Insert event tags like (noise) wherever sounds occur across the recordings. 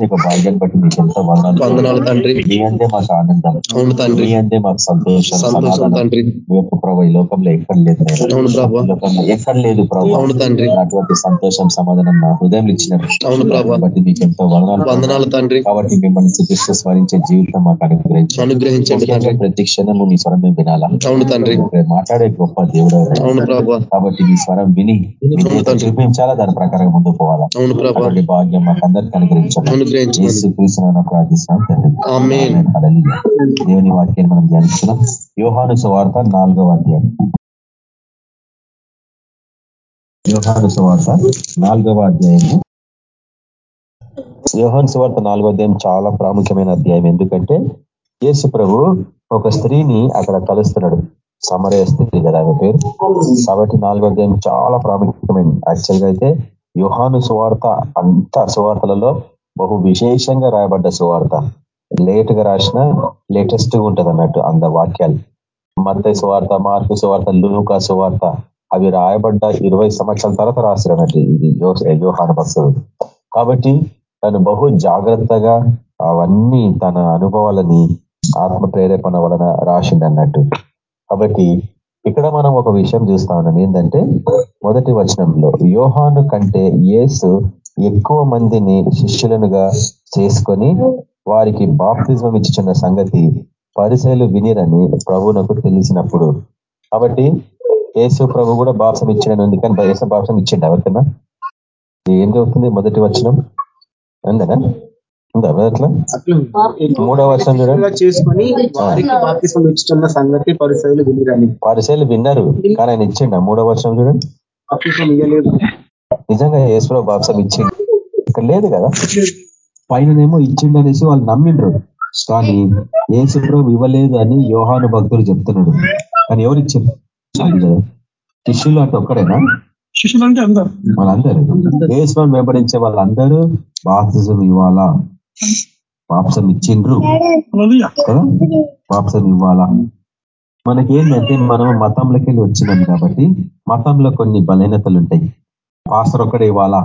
మీకు భాగ్యాన్ని బట్టి మీకు ఎంతో వందనాలు తండ్రి. మీ అందే మాకు ఆనందం. మీ అందే మాకు సంతోషం తండ్రి. మీ యొక్క ప్రభావ ఈ లోకంలో ఎక్కడ లేదు లోకంలో ఎక్కడ లేదు ప్రభావ తండ్రి. అటువంటి సంతోషం సమాధానం నా హృదయం ఇచ్చిన బట్టి మీకు ఎంతో వందనాలు. తండ్రి. కాబట్టి మిమ్మల్ని చూపిస్తూ స్మరించే జీవితం మాకు అనుగ్రహించండి. అనుగ్రహించండి ప్రతి క్షణము మీ స్వరం మేము వినాలా? అవును తండ్రి. మాట్లాడే గొప్ప దేవుడు? అవును ప్రభా. కాబట్టి మీ స్వరం విని చూపించాలా? దాని ప్రకారం ముందుకు పోవాలా? అవును ప్రభా. అటువంటి భాగ్యం మాకు అందరికీ అనుగ్రహించాలి అనుగ్రహించమని. దేవుని వాక్యాన్ని మనం ధ్యానిస్తున్నాం. యోహాను సువార్త నాలుగవ అధ్యాయం. యోహాను సువార్త నాలుగవ అధ్యాయము. యోహాను సువార్త నాలుగవ అధ్యాయం చాలా ప్రాముఖ్యమైన అధ్యాయం. ఎందుకంటే యేసు ప్రభు ఒక స్త్రీని అక్కడ కలుస్తున్నాడు. సమరయ స్త్రీ కదా ఆమె పేరు. కాబట్టి నాలుగో అధ్యాయం చాలా ప్రాముఖ్యమైనది యాక్చువల్గా అయితే యోహాను సువార్త అంత సువార్తలలో బహు విశేషంగా రాయబడ్డ సువార్త. లేట్గా రాసిన లేటెస్ట్గా అన్నట్టు అంద వాక్యాలు. మత సువార్త మార్పు సువార్త లూకా సువార్త అవి రాయబడ్డ ఇరవై సంవత్సరాల తర్వాత రాశారు అన్నట్టు ఇది యోహాను భక్తుడు కాబట్టి తను బహు జాగ్రత్తగా అవన్నీ తన అనుభవాలని ఆత్మ ప్రేరేపణ వలన రాసిండు అన్నట్టు. కాబట్టి ఇక్కడ మనం ఒక విషయం చూస్తా ఉన్నాం. ఏంటంటే మొదటి వచనంలో యోహాను కంటే యేసు ఎక్కువ మందిని శిష్యులనుగా చేసుకొని వారికి బాప్తిజం ఇచ్చిన సంగతి పరిశైలు వినిరని ప్రభువునకు తెలిసినప్పుడు. కాబట్టి యేసు ప్రభు కూడా బాప్సం ఇచ్చిన ఉంది. కానీ యేసు బాప్సం ఇచ్చిండు? ఎవరికన్నా ఏం చెబుతుంది మొదటి వచనం? ఉందనా ఉందా? అట్లా మూడవ వర్షం చూడండి. చేసుకొని వారికి బాప్తిసం ఇచ్చుతున్న సంగతి పరిశైలు విన్నారు. కానీ ఆయన ఇచ్చిండ? మూడవ వర్షం చూడండి. నిజంగా యేసులో బాప్సం ఇచ్చిండు. ఇక్కడ లేదు కదా? పైననేమో ఇచ్చిండు అనేసి వాళ్ళు నమ్మిండ్రు. కానీ యేసు ప్రభు ఇవ్వలేదు అని యోహాను భక్తులు చెప్తున్నాడు కానీ ఎవరు కదా శిష్యులు అంటే ఒక్కడేనా? శిష్యులు అంటే అందరు. వాళ్ళందరూ. యేసుని వెంబడించే వాళ్ళందరూ బాప్తిజం ఇవ్వాలా? బాప్సం ఇచ్చిండ్రు. బాప్సం ఇవ్వాలా? మనకి ఏంటంటే మనం మతంలోకి వెళ్ళి వచ్చినాం కాబట్టి మతంలో కొన్ని బలహీనతలు ఉంటాయి. పాసర్ ఒక్కడే ఇవ్వాలా?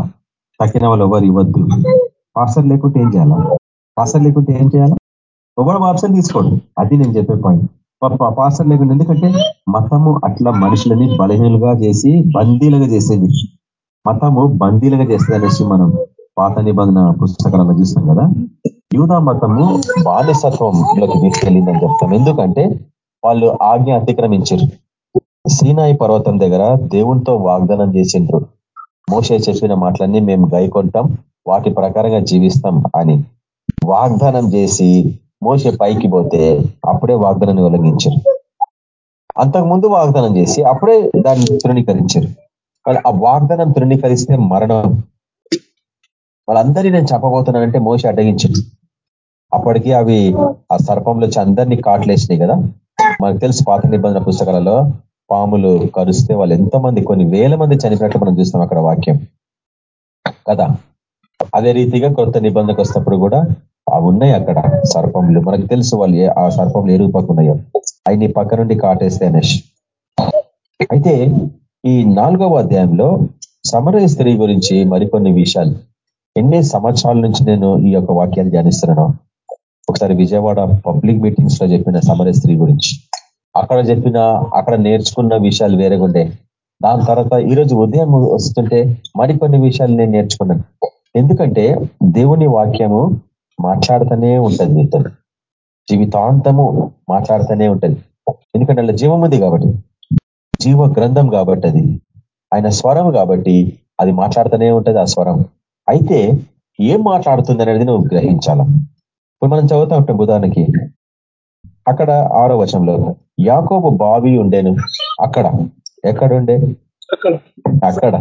తక్కిన వాళ్ళు ఎవరు ఇవ్వద్దు. పాసర్ లేకుంటే ఏం చేయాలా? పాసర్ లేకుంటే ఏం చేయాలా? ఎవరు ఆప్షన్ తీసుకోండి అది నేను చెప్పే పాయింట్ పాసర్ లేకుండా ఎందుకంటే మతము అట్లా మనుషులని బలహీనులుగా చేసి బందీలుగా చేసేది. మతము బందీలుగా చేస్తుంది అనేసి మనం పాత నిబంధన పుస్తకాలలో చూస్తాం కదా. యూదా మతము బానిసత్వంలోకి తీసుకెళ్ళిందని చెప్తాం. ఎందుకంటే వాళ్ళు ఆజ్ఞ అతిక్రమించారు సీనాయి పర్వతం దగ్గర దేవునితో వాగ్దానం చేసిండ్రు. మోసే చెప్పిన మాటలన్నీ మేము గైకొంటాం. వాటి ప్రకారంగా జీవిస్తాం అని వాగ్దానం చేసి మోసే పైకి పోతే అప్పుడే వాగ్దానాన్ని ఉల్లంఘించారు అంతకుముందు వాగ్దానం చేసి అప్పుడే దాన్ని తృణీకరించారు. వాళ్ళు ఆ వాగ్దానం తృణీకరిస్తే మరణం. వాళ్ళందరినీ నేను చెప్పబోతున్నానంటే మోస అడ్డగించాడు. అప్పటికి అవి ఆ సర్పంలో వచ్చి అందరినీ కాట్లేసినాయి కదా. మనకు తెలుసు పాత నిబంధన పుస్తకాలలో పాములు కరుస్తే వాళ్ళు ఎంతమంది కొన్ని వేల మంది చనిపోయినట్లు మనం చూస్తాం అక్కడ వాక్యం. కదా? అదే రీతిగా కొత్త నిబంధనకు వస్తప్పుడు కూడా అవి ఉన్నాయి అక్కడ సర్పంలు మనకు తెలుసు వాళ్ళు ఆ సర్పంలు ఏ రూపకున్నాయో అవి నీ పక్క నుండి కాటేస్తే అనేసి అయితే ఈ నాలుగవ అధ్యాయంలో సమరయ స్త్రీ గురించి మరికొన్ని విషయాలు. ఎన్ని సంవత్సరాల నుంచి నేను ఈ యొక్క వాక్యాలు ధ్యానిస్తున్నాను. ఒకసారి విజయవాడ పబ్లిక్ మీటింగ్స్లో చెప్పిన సమరయ స్త్రీ గురించి. అక్కడ చెప్పిన అక్కడ నేర్చుకున్న విషయాలు వేరేగా వేరేగుండే దాని తర్వాత ఈరోజు ఉదయం వస్తుంటే మరికొన్ని విషయాలు నేను నేర్చుకున్నాను. ఎందుకంటే దేవుని వాక్యము మాట్లాడుతూనే ఉంటుంది మీతో జీవితాంతము మాట్లాడుతూనే ఉంటుంది. ఎందుకంటే అలా జీవం ఉంది కాబట్టి. జీవ గ్రంథం కాబట్టి అది. ఆయన స్వరం కాబట్టి అది మాట్లాడుతూనే ఉంటుంది ఆ స్వరం. అయితే ఏం మాట్లాడుతుంది అనేది నువ్వు గ్రహించాల? ఇప్పుడు మనం చదువుతా ఉంటాం ఉదాహరణకి. అక్కడ ఆరో వచనంలో యాకోబు బావి ఉండేను. అక్కడ. ఎక్కడుండే? అక్కడ.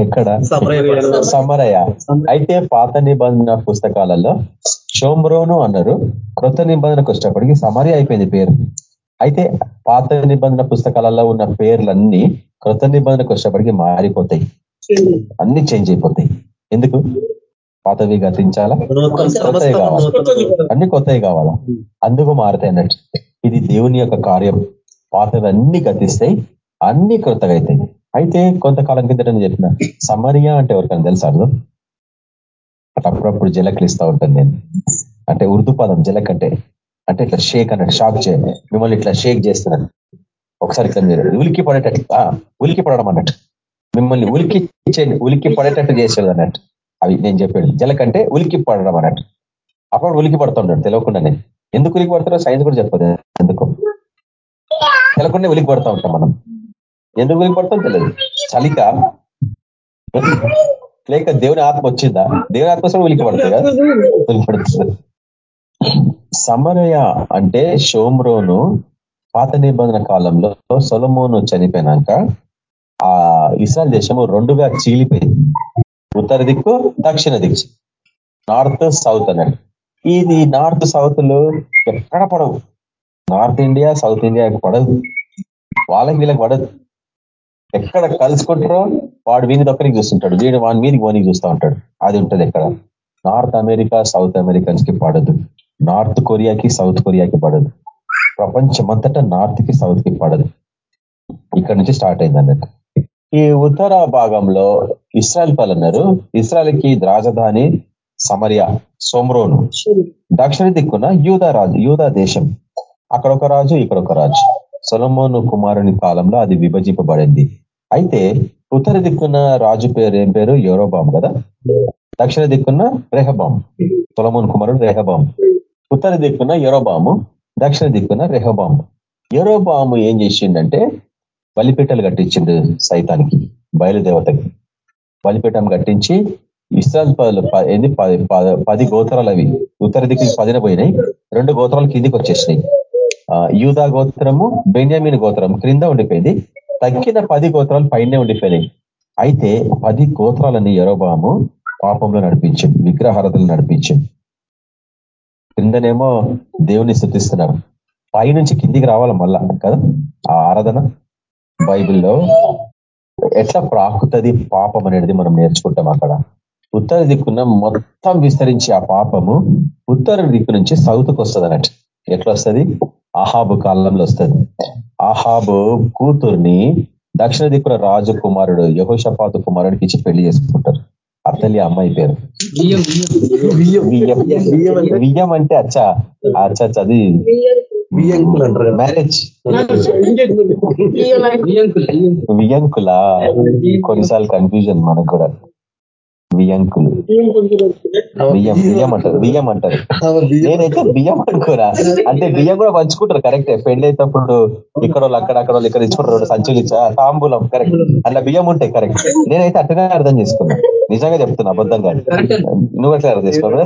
ఎక్కడ? సమరయ. అయితే పాత నిబంధన పుస్తకాలలో షోమ్రోను అన్నారు. కొత్త నిబంధనకు వచ్చేటప్పటికి సమరయ అయిపోయింది పేరు. అయితే పాత నిబంధన పుస్తకాలలో ఉన్న పేర్లన్నీ కొత్త నిబంధనకు వచ్చేటప్పటికి మారిపోతాయి. అన్ని చేంజ్ అయిపోతాయి. ఎందుకు? పాతవి గతించాలా? కొత్తవి కావాలి? అన్ని కొత్తవి కావాలా? అందుకు మారుతాయి అన్నట్టు. ఇది దేవుని యొక్క కార్యం. పాతవి అన్ని గతిస్తాయి అన్ని కొత్తగా అవుతాయి. అయితే కొంతకాలం కిందట చెప్పిన సమరియా అంటే ఎవరికైనా తెలుసా అర్థం? అప్పుడప్పుడు జలకలు ఇస్తూ ఉంటాను నేను. అంటే ఉర్దూ పదం జలక్ అంటే అంటే ఇట్లా షేక్ అన్నట్టు షాక్ చే మిమ్మల్ని ఇట్లా షేక్ చేస్తున్నాను ఒకసారి ఇట్లా మీరు ఉలికి పడేటట్టు ఉలికి పడడం అన్నట్టు. మిమ్మల్ని ఉలికి ఉలికి పడేటట్టు చేసేది అన్నట్టు. అవి నేను చెప్పాడు జలకంటే ఉలికి పడడం అన్నట్టు. అప్పుడు ఉలికి పడుతుంటాడు తెలియకుండా నేను ఎందుకు ఉలికి పడుతున్నా సైన్స్ కూడా చెప్పదు. ఎందుకు? తెలకుండా ఉలికి పడుతూ ఉంటాం మనం. ఎందుకు ఉలికి పడతాం తెలియదు. చలిక? లేక దేవుని ఆత్మ వచ్చిందా? దేవుని ఆత్మ ఉలికి పడుతుంది కదా? ఉలికి పడుతుంది. సమరయ అంటే షోమ్రోను పాత నిబంధన కాలంలో సొలమోను చనిపోయినాక ఆ ఇస్రాయల్ దేశము రెండుగా చీలిపోయింది. ఉత్తర దిక్కు దక్షిణ దిక్కు. నార్త్ సౌత్ అన్నట్టు ఇది నార్త్ సౌత్లో ఎక్కడ పడవు. నార్త్ ఇండియా సౌత్ ఇండియా పడదు. వాళ్ళకి వీళ్ళకి పడదు. ఎక్కడ కలుసుకుంటారో వాడు వీని దొక్కరికి చూస్తుంటాడు. వీడు వాని మీదకి పోనీకి చూస్తూ ఉంటాడు. అది ఉంటుంది ఎక్కడ. నార్త్ అమెరికా సౌత్ అమెరికన్స్కి పడదు. నార్త్ కొరియాకి సౌత్ కొరియాకి పడదు. ప్రపంచమంతటా నార్త్కి సౌత్కి పడదు. ఇక్కడ నుంచి స్టార్ట్ అయింది అన్నట్టు. ఈ ఉత్తర భాగంలో ఇస్రాయల్ పలన్నారు. ఇస్రాయల్కి రాజధాని సమరియా సోమ్రోను. దక్షిణ దిక్కున యూదా రాజు యూదా దేశం. అక్కడ ఒక రాజు ఇక్కడ ఒక రాజు. సొలమోను కుమారుని కాలంలో అది విభజింపబడింది. అయితే ఉత్తర దిక్కున్న రాజు పేరు ఏం పేరు? యూరోబాం కదా? దక్షిణ దిక్కున్న రెహబాం సొలమోన్ కుమారుడు రెహబాం ఉత్తర దిక్కున యూరోబాము దక్షిణ దిక్కున రెహబాము. యూరోబాము ఏం చేసిండంటే బలిపీఠాలు కట్టించిండు సైతానికి బయలుదేవతకి. బలిపీఠం కట్టించి ఇస్రాల్ ఎన్ని పది గోత్రాలు అవి. ఉత్తర దిక్కు పదిన పోయినాయి. రెండు గోత్రాలు కిందికి వచ్చేసినాయి. యూదా గోత్రము బెంజామిన్ గోత్రం క్రింద ఉండిపోయింది. తగ్గిన పది గోత్రాలు పైనే ఉండిపోయినాయి. అయితే పది గోత్రాలని ఎరోబాము పాపంలో నడిపించింది విగ్రహారతలు నడిపించింది క్రిందనేమో దేవుని స్థుతిస్తున్నారు. పైనుంచి కిందికి రావాలి మళ్ళా? కదా? ఆ ఆరాధన. బైబిల్లో ఎట్లా ప్రాకుతుంది పాపం అనేది మనం నేర్చుకుంటాం అక్కడ. ఉత్తర దిక్కున మొత్తం విస్తరించి ఆ పాపము ఉత్తర దిక్కు నుంచి సౌత్కు వస్తుంది అన్నట్టు ఎట్లా వస్తుంది ఆహాబు కాలంలో వస్తుంది. ఆహాబు కూతుర్ని దక్షిణ దిక్కున రాజు కుమారుడు యహోషపాతు కుమారుడికి ఇచ్చి పెళ్ళి చేసుకుంటారు. అత్తలి అమ్మాయి పేరు. వియ్యం అంటే? అచ్చా. అచ్చా చది మ్యారేజ్ వియంకులా కొన్నిసార్లు కన్ఫ్యూజన్ మనకు కూడా. బియ్యంకులు. బియ్యం బియ్యం అంటారు బియ్యం అంటారు. నేనైతే బియ్యం అనుకోరా. అంటే బియ్యం కూడా పంచుకుంటారు కరెక్టే పెళ్ళి అయినప్పుడు ఇక్కడ వాళ్ళు అక్కడ అక్కడ వాళ్ళు ఇక్కడ ఇచ్చుకుంటారు సంచులు ఇచ్చా తాంబూలం కరెక్ట్ అట్లా బియ్యం ఉంటాయి కరెక్ట్ నేనైతే అట్టనే అర్థం చేసుకున్నా. నిజంగా చెప్తున్నా అబద్ధంగా నువ్వు ఎట్లా చేసుకోవాలి?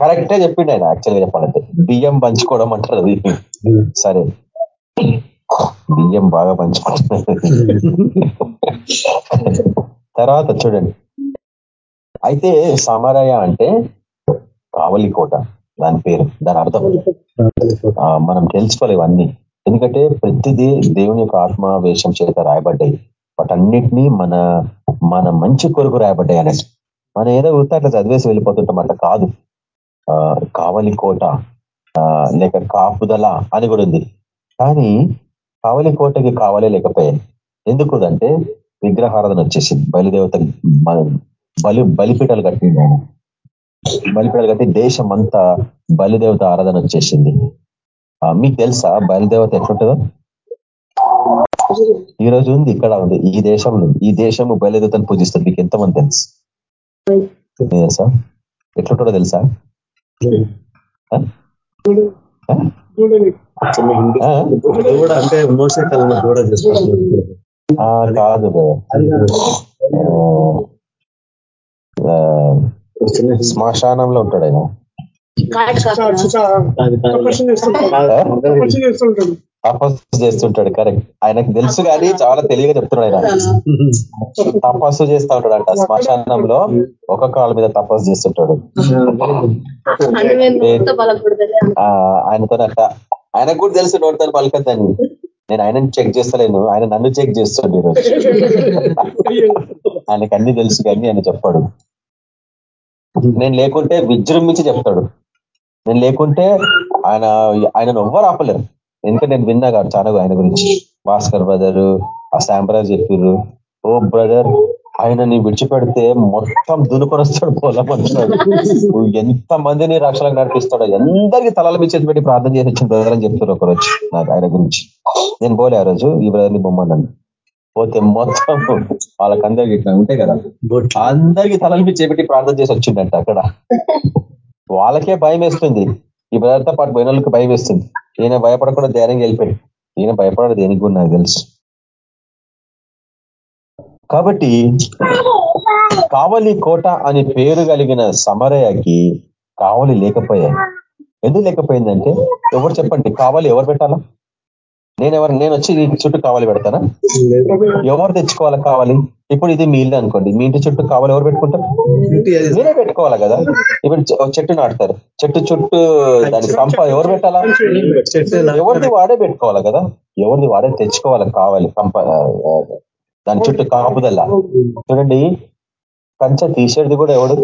కరెక్టే చెప్పిండు ఆయన యాక్చువల్గా చెప్పాలంటే. బియ్యం పంచుకోవడం అంటారు అది. సరే. బియ్యం బాగా పంచుకుంటున్నారు తర్వాత చూడండి. అయితే సమరయ అంటే కావలి కోట దాని పేరు దాని అర్థం. మనం తెలుసుకోలేవు అన్ని ఎందుకంటే ప్రతిదీ దేవుని యొక్క ఆత్మావేశం చేత రాయబడ్డాయి. వాటన్నిటినీ మన మన మంచి కొరకు రాయబడ్డాయి అనేసి. మనం ఏదో ఊరితే అట్లా చదివేసి వెళ్ళిపోతుంటాం అట్లా కాదు. కావలి కోట లేక కాపుదల అని కూడా ఉంది. కానీ కావలి కోటకి కావాలే లేకపోయాయి. ఎందుకు అంటే విగ్రహారాధన వచ్చేసింది బలిదేవత బలి బలిపీఠాలు కట్టింది ఆయన. బలిపీఠాలు కట్టి దేశం అంతా బలిదేవత ఆరాధన వచ్చేసింది. మీకు తెలుసా బలిదేవత ఎట్లుంటుందో? ఈ రోజు ఉంది ఇక్కడ ఉంది. ఈ దేశంలో ఈ దేశము బలిదేవతను పూజిస్తుంది మీకు ఎంతమంది తెలుసు? తెలుసా? ఎట్లుంటుందో తెలుసా? అంటే మోసకాలంలో కూడా కాదు శ్మశానంలో ఉంటాడు ఆయన. తపస్సు చేస్తుంటాడు కరెక్ట్ ఆయనకు తెలుసు కానీ చాలా తెలియగా చెప్తున్నాడు ఆయన. తపస్సు చేస్తూ ఉంటాడు అంట శ్మశానంలో ఒక కాళ్ళ మీద తపస్సు చేస్తుంటాడు. ఆయనతో అట్ట ఆయనకు కూడా తెలుసు నోటితో పలకద్దని. నేను ఆయనను చెక్ చేస్తలేను. ఆయన నన్ను చెక్ చేస్తాడు ఈరోజు. (laughs) ఆయనకు అన్ని తెలుసు కానీ ఆయన చెప్పాడు. నేను లేకుంటే విజృంభించి చెప్తాడు. నేను లేకుంటే ఆయన ఆయనను ఎవ్వరు ఆపలేరు. ఎందుకంటే నేను విన్నా కాదు చాలా ఆయన గురించి. భాస్కర్ బ్రదర్ ఆ శాంబ్రాజ్ చెప్పారు ఓ బ్రదర్ ఆయనని విడిచిపెడితే మొత్తం దునుకొనొస్తాడు పొలం అంటున్నాడు (laughs) ఎంత మందిని రక్షణకు నడిపిస్తాడో అందరికీ తలల మీద చేతి పెట్టి ప్రార్థన చేసి వచ్చిన బ్రదర్ అని చెప్తారు ఒకరోజు నాకు ఆయన గురించి. నేను పోలే ఆ రోజు ఈ బ్రదర్ని బొమ్మన్నాను పోతే మొత్తం వాళ్ళకందరికి ఇట్లా ఉంటాయి కదా అందరికీ తలల మీద చేపెట్టి ప్రార్థన చేసి వచ్చిందంట అక్కడ. వాళ్ళకే భయం వేస్తుంది. ఈ బ్రదర్తో పాటు పోయిన భయం వేస్తుంది ఈయన భయపడకుండా ధైర్యంగా వెళ్ళిపోయాడు? ఈయన భయపడడు దేనికి కూడా నాకు తెలుసు. కాబట్టి కావలి కోట అని పేరు కలిగిన సమరయకి కావలి లేకపోయాయి. ఎందుకు లేకపోయిందంటే ఎవరు చెప్పండి కావాలి ఎవరు పెట్టాలా? నేను ఎవరు నేను వచ్చి చుట్టూ కావాలి పెడతానా? ఎవరు తెచ్చుకోవాలి కావాలి? ఇప్పుడు ఇది మీ ఇల్లు అనుకోండి. మీ ఇంటి చుట్టూ కావాలి ఎవరు పెట్టుకుంటారు? మీరే పెట్టుకోవాలి కదా? ఇప్పుడు చెట్టు నాటుతారు. చెట్టు చుట్టూ దాని కంప ఎవరు పెట్టాలా? ఎవరిది వాడే పెట్టుకోవాలి కదా? ఎవరిది వాడే తెచ్చుకోవాలి కావాలి కంప దాని చుట్టూ కాపుదల్లా చూడండి. కంచ తీసేది కూడా ఎవడు?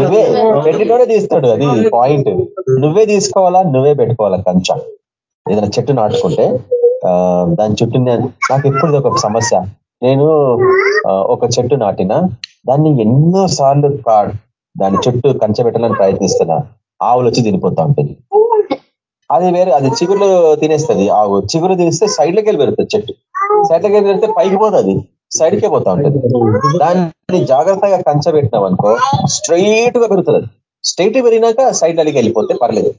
నువ్వే. పెట్టినోడే తీస్తాడు అది పాయింట్. నువ్వే తీసుకోవాలా? నువ్వే పెట్టుకోవాలా కంచ. ఏదైనా చెట్టు నాటుకుంటే. దాని చుట్టూ నాకు ఎప్పుడు ఒక సమస్య. నేను ఒక చెట్టు నాటిన దాన్ని ఎన్నో సార్లు దాని చుట్టూ కంచె పెట్టాలని ప్రయత్నిస్తున్నా ఆవులు వచ్చి తినిపోతా ఉంటుంది అది వేరే అది చిగురు తినేస్తుంది ఆవు. చిగురు తినేస్తే సైడ్లకి వెళ్ళి పెడుతుంది చెట్టు. సైడ్లకి వెళ్ళి పెడితే పైకి పోతుంది సైడ్కే పోతా ఉంటుంది. దాన్ని జాగ్రత్తగా కంచె పెట్టినాం అనుకో స్ట్రైట్గా పెరుగుతుంది స్ట్రైట్ పెరిగినాక సైడ్ అడిగి వెళ్ళిపోతే పర్లేదు.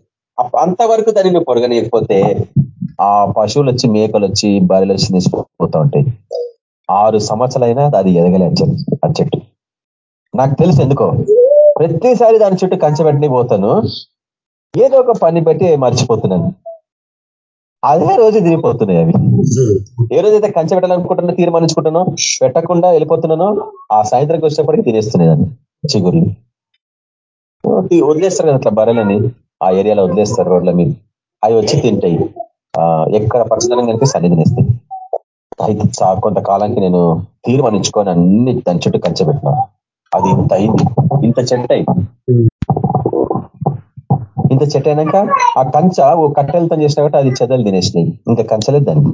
అంతవరకు దాన్ని నువ్వు పొడగనియకపోతే ఆ పశువులు వచ్చి మేకలు వచ్చి బరిలు వచ్చి తీసుకుపోతూ ఉంటాయి ఆరు సంవత్సరాలైనా అది ఎదగలే ఆ చెట్టు. నాకు తెలుసు ఎందుకో. ప్రతిసారి దాని చుట్టూ కంచె పోతాను. ఏదో ఒక పని పెట్టి మర్చిపోతున్నాను. అదే రోజు తిరిగిపోతున్నాయి అవి. ఏ రోజైతే కంచె పెట్టాలనుకుంటున్నా తీర్మానించుకుంటున్నానో పెట్టకుండా వెళ్ళిపోతున్నానో ఆ సాయంత్రంకి వచ్చేప్పటికి తినేస్తున్నాయి దాన్ని చిగుర్లు. వదిలేస్తారు కదా అట్లా బర్రెలని. ఆ ఏరియాలో వదిలేస్తారు రోడ్ల మీద. అవి వచ్చి తింటాయి. ఎక్కడ పరిశుభ్రం కనుక సన్ని తినేస్తాయి అయితే కొంతకాలానికి నేను తీర్మానించుకొని అన్ని దాని చుట్టూ కంచె పెట్టినా. అది ఇంత అయింది. ఇంత చెట్టు అయింది. ఇంత చెట్టు అయినాక ఆ కంచ ఓ కట్టెలతో చేసిన కాబట్టి అది చెదలు తినేసినాయి. ఇంకా కంచలేదు దాన్ని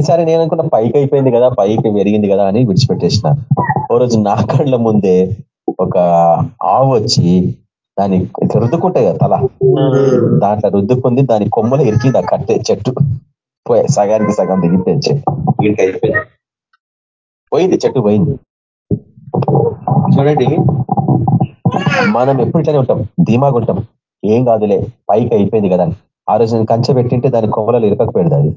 ఈసారి నేను అనుకున్న పైకి అయిపోయింది కదా పైకి పెరిగింది కదా అని విడిచిపెట్టేసిన. ఓ రోజు నా కళ్ళ ముందే ఒక ఆవు వచ్చి దాని రుద్దుకుంటాయి కదా తల. దాంట్లో రుద్దుకుంది దాని కొమ్మలు ఇరికింది ఆ కట్టే చెట్టు. పోయి సగానికి సగం దిగిపోయింది చెట్టు. వీడికి అయిపోయింది. పోయింది చెట్టు పోయింది. చూడండి మనం ఎప్పుడు ఇట్లానే ఉంటాం ధీమాగా ఉంటాం. ఏం కాదులే పైకి అయిపోయింది కదా ఆ రోజు నేను కంచె పెట్టింటే దాని కొమ్మలలో ఇరకపోయింది అది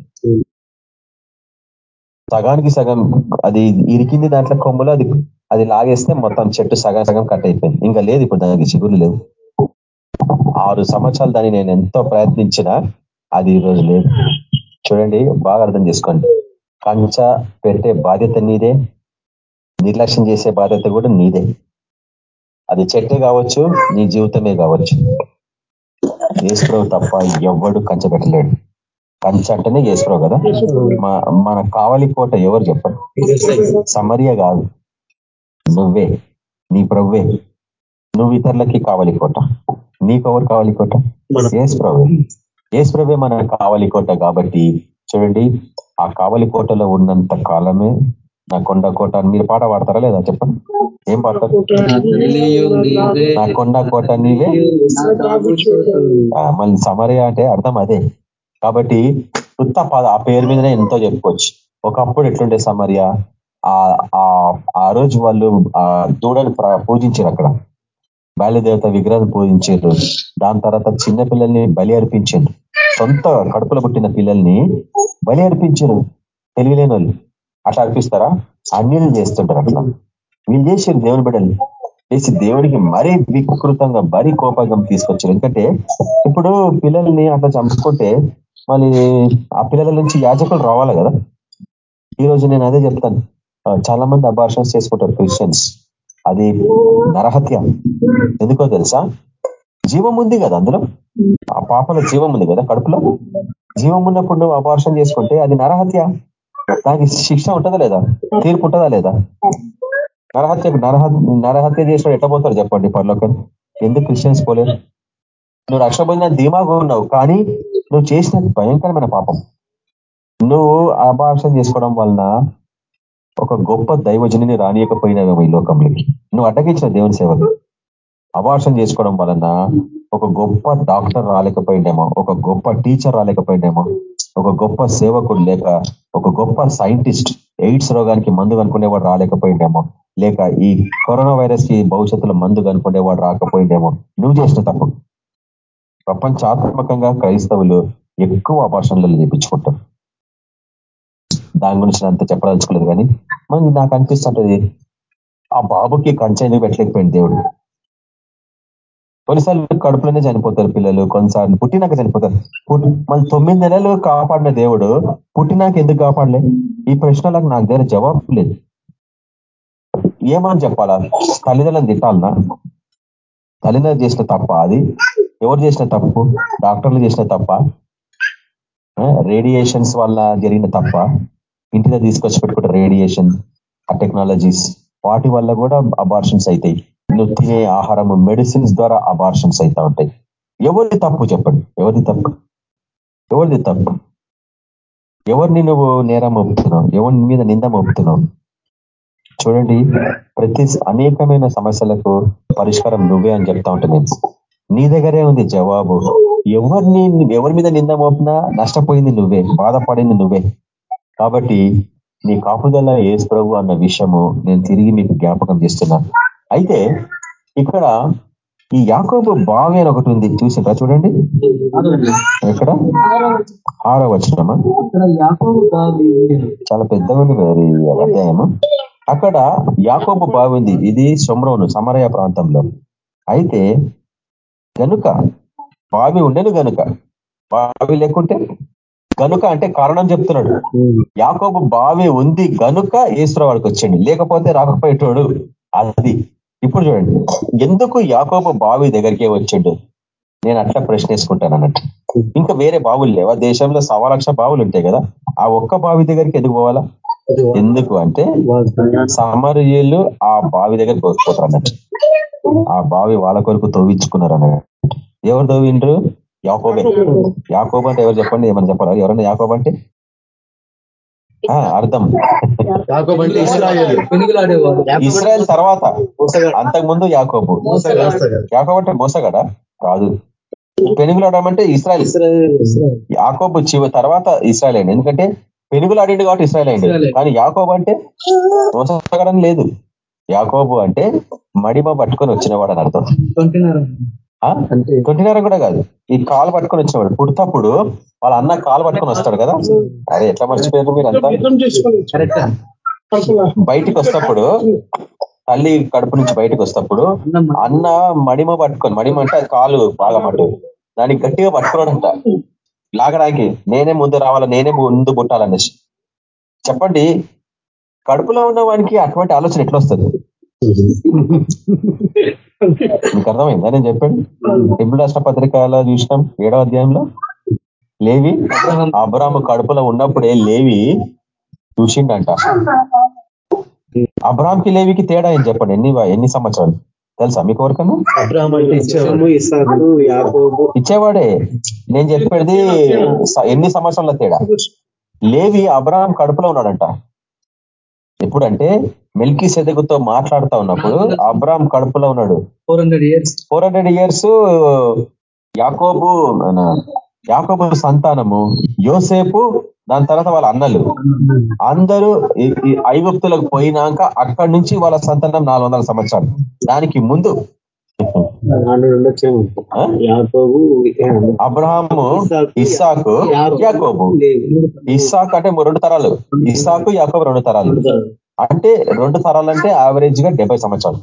సగానికి సగం అది ఇరికింది దాంట్లో కొమ్మలు అది అది లాగేస్తే మొత్తం చెట్టు సగం సగం కట్ అయిపోయింది. ఇంకా లేదు ఇప్పుడు దానికి చిగురు లేవు. ఆరు సంవత్సరాలు దాన్ని నేను ఎంతో ప్రయత్నించినా అది ఈరోజు లేదు. చూడండి బాగా అర్థం చేసుకోండి. కంచ పెట్టే బాధ్యత నీదే. నిర్లక్ష్యం చేసే బాధ్యత కూడా నీదే. అది చెట్టే కావచ్చు నీ జీవితమే కావచ్చు. ఏసుప్రభు తప్ప ఎవడు కంచె పెట్టలేడు. కంచె అంటేనే ఏసుప్రభు కదా? మన కావలి కోట ఎవరు చెప్పండి సమర్య కాదు. నువ్వే నీ ప్రవ్వే. నువ్వు ఇతరులకి కావాలి కోట. నీకెవరు కావాలి కోట? ఏసుప్రభు ఏసుప్రభే మన కావలి కోట కాబట్టి చూడండి ఆ కావలి కోటలో ఉన్నంత కాలమే నా కొండ కోట. మీరు పాట పాడతారా లేదా? చెప్పండి. ఏం పాడతారు నా కొండ కోట నీవే. మళ్ళీ సమరయ అంటే అర్థం అదే. కాబట్టి వృత్త పాద ఆ పేరు మీదనే ఎంతో చెప్పుకోవచ్చు. ఒకప్పుడు ఎట్లుండే సమర్య? ఆ రోజు వాళ్ళు ఆ దూడని పూజించారు అక్కడ. బాల్యదేవత విగ్రహం పూజించారు. దాని తర్వాత చిన్న పిల్లల్ని బలి అర్పించారు. సొంత కడుపులో పుట్టిన పిల్లల్ని బలి అర్పించారు. తెలివిలేని వాళ్ళు. అట్లా అర్పిస్తారా? అన్యులు చేస్తుంటారు అట్లా. వీళ్ళు చేసారు దేవుని బిడ్డలు. చేసి దేవుడికి మరీ వికృతంగా మరీ కోపంగా తీసుకొచ్చారు. ఎందుకంటే ఇప్పుడు పిల్లల్ని అట్లా చంపుకుంటే మళ్ళీ ఆ పిల్లల నుంచి యాజకులు రావాలి కదా. ఈ రోజు నేను అదే చెప్తాను. చాలా మంది అబార్షన్స్ చేసుకుంటారు క్రిస్టియన్స్ అది నరహత్య. ఎందుకో తెలుసా? జీవం ఉంది కదా అందులో? ఆ పాపలో జీవం ఉంది కదా కడుపులో? జీవం ఉన్నప్పుడు నువ్వు అబార్షన్ చేసుకుంటే అది నరహత్య. దానికి శిక్ష ఉంటుందా లేదా? తీర్పు ఉంటుందా లేదా? నరహత్య నరహ నరహత్య చేసిన ఎట్లా పోతారు చెప్పండి పర్లోకం? ఎందుకు క్రిస్టియన్స్ పోలేదు నువ్వు రక్షణ పొందిన ధీమాగా ఉన్నావు కానీ నువ్వు చేసిన భయంకరమైన పాపం. నువ్వు అబార్షన్ చేసుకోవడం వలన ఒక గొప్ప దైవజనిని రానియకపోయినావేమో ఈ లోకంలోకి. నువ్వు అడ్డగించిన దేవుని సేవలు అభాషణ చేసుకోవడం వలన ఒక గొప్ప డాక్టర్ రాలేకపోయిండేమో ఒక గొప్ప టీచర్ రాలేకపోయిండేమో ఒక గొప్ప సేవకుడు లేక ఒక గొప్ప సైంటిస్ట్ ఎయిడ్స్ రోగానికి మందు కనుకునేవాడు రాలేకపోయిండేమో లేక ఈ కరోనా వైరస్కి భవిష్యత్తులో మందు కనుకునేవాడు రాకపోయిండేమో నువ్వు చేసిన తప్పు. ప్రపంచాత్మకంగా క్రైస్తవులు ఎక్కువ అభాషణలు చేపించుకుంటారు. దాని గురించి అంత చెప్పదలుచుకోలేదు కానీ మరి నాకు అనిపిస్తుంటది ఆ బాబుకి కంచెని పెట్టలేకపోయింది దేవుడు? కొన్నిసార్లు కడుపులోనే చనిపోతారు పిల్లలు కొన్నిసార్లు పుట్టినాక చనిపోతారు. మళ్ళీ తొమ్మిది నెలలు కాపాడిన దేవుడు పుట్టినాక ఎందుకు కాపాడలే? ఈ ప్రశ్నలకు నాకు దగ్గర జవాబు లేదు. ఏమని చెప్పాలా? తల్లిదండ్రులను తిట్టాలనా? తల్లిదండ్రులు చేసిన తప్ప అది? ఎవరు చేసిన తప్పు? డాక్టర్లు చేసిన తప్ప? రేడియేషన్స్ వల్ల జరిగిన తప్ప? ఇంటిలో తీసుకొచ్చి పెట్టుకుంటారు రేడియేషన్ ఆ టెక్నాలజీస్ వాటి వల్ల కూడా అబార్షన్స్ అవుతాయి నువ్వు తినే ఆహారము మెడిసిన్స్ ద్వారా అబార్షన్స్ అవుతా ఉంటాయి. ఎవరిది తప్పు చెప్పండి? ఎవరిది తప్పు? ఎవరిది తప్పు? ఎవరిని నువ్వు నేరం మోపుతున్నావు? ఎవరి మీద నింద మోపుతున్నావు? చూడండి ప్రతి అనేకమైన సమస్యలకు పరిష్కారం నువ్వే అని చెప్తా ఉంటా నేను. నీ దగ్గరే ఉంది జవాబు. ఎవరిని ఎవరి మీద నింద మోపినా నష్టపోయింది నువ్వే బాధపడింది నువ్వే. కాబట్టి నీ కాపుదల ఏసు ప్రభు అన్న విషయము నేను తిరిగి మీకు జ్ఞాపకం చేస్తున్నాను అయితే ఇక్కడ ఈ యాకోబు బావి అని ఒకటి ఉంది. చూసిందా చూడండి. ఎక్కడ? ఆరో వచ్చినమా చాలా పెద్దగా ఉంది కదా అధ్యాయము. అక్కడ యాకోబు బావి ఉంది. ఇది సొమ్రోను సమరయ ప్రాంతంలో. అయితే గనుక బావి ఉండేను గనుక బావి లేకుంటే గనుక అంటే కారణం చెప్తున్నాడు. యాకోబు బావి ఉంది గనుక వాడికి వచ్చిండు. లేకపోతే రాకపోయేటోడు అది. ఇప్పుడు చూడండి ఎందుకు యాకోబు బావి దగ్గరికే వచ్చిండు? నేను అట్లా ప్రశ్న వేసుకుంటాను అన్నట్టు. ఇంకా వేరే బావులు లేవా? దేశంలో సవా లక్ష బావులు ఉంటాయి కదా ఆ ఒక్క బావి దగ్గరికి ఎందుకు పోవాలా? ఎందుకు అంటే సమరయులు ఆ బావి దగ్గరికి వస్తారు అన్నట్టు. ఆ బావి వాళ్ళ కొరకు తవ్వించుకున్నారు అన్నట్టు. ఎవరు తవ్విండ్రు? యాకోబే. యాకోబ్ అంటే ఎవరు చెప్పండి? ఏమని చెప్పారా ఎవరన్నా యాకోబ్ అంటే? అర్థం. ఇస్రాయల్. తర్వాత. అంతకుముందు యాకోబు. యాకోబు అంటే మోసగడా? కాదు పెనుగులాడమంటే ఇస్రాయల్. యాకోబు చివ తర్వాత ఇస్రాయల్ అయింది ఎందుకంటే పెనుగులాడిండు కాబట్టి ఇస్రాయల్ అయింది కానీ యాకోబు అంటే మోసగడం లేదు. యాకోబు అంటే మడిమ పట్టుకొని వచ్చినవాడు అని అర్థం. తొంటిన్నర కూడా కాదు. ఈ కాలు పట్టుకొని వచ్చినవాడు పుడతప్పుడు వాళ్ళ అన్న కాలు పట్టుకొని వస్తాడు కదా? అదే ఎట్లా మర్చిపోయారు మీరు అంతా? బయటికి వస్తప్పుడు తల్లి కడుపు నుంచి బయటకు వస్తప్పుడు అన్న మడిమ పట్టుకొని మడిమ అంటే కాలు బాగా పట్టు దానికి గట్టిగా పట్టుకోవడంట లాగడానికి నేనే ముందు రావాలా నేనే ముందు పుట్టాలనేసి. చెప్పండి కడుపులో ఉన్న వానికి అటువంటి ఆలోచన ఎట్లా వస్తుంది? మీకు అర్థమైందా? నేను చెప్పండి టెంపుల్ రాష్ట్ర పత్రికలో చూసినాం ఏడో అధ్యాయంలో. లేవి అబ్రాహ్మ కడుపులో ఉన్నప్పుడే లేవి చూసిండంట. అబ్రామ్కి లేవికి తేడా ఏం చెప్పండి? ఎన్ని ఎన్ని సంవత్సరాలు? తెలుసా మీకు ఎవరికన్నా? ఇచ్చేవాడే. నేను చెప్పేది ఎన్ని సంవత్సరాల తేడా? లేవి అబ్రాహం కడుపులో ఉన్నాడంట. ఎప్పుడంటే మిల్కీ సెదగుతో మాట్లాడుతూ ఉన్నప్పుడు అబ్రామ్ కడుపులో ఉన్నాడు. Four hundred years four hundred years యాకోబు యాకోబు సంతానము యోసేపు దాని తర్వాత వాళ్ళ అన్నలు. అందరూ ఐగుప్తులకు పోయినాక అక్కడి నుంచి వాళ్ళ సంతానం నాలుగు సంవత్సరాలు. దానికి ముందు అబ్రహాము ఇస్సాకు యాకోబు. ఇస్సాక్ అంటే రెండు తరాలు. ఇస్సాకు యాకోబు రెండు తరాలు. అంటే రెండు తరాలు. అంటే యావరేజ్గా డెబ్బై సంవత్సరాలు.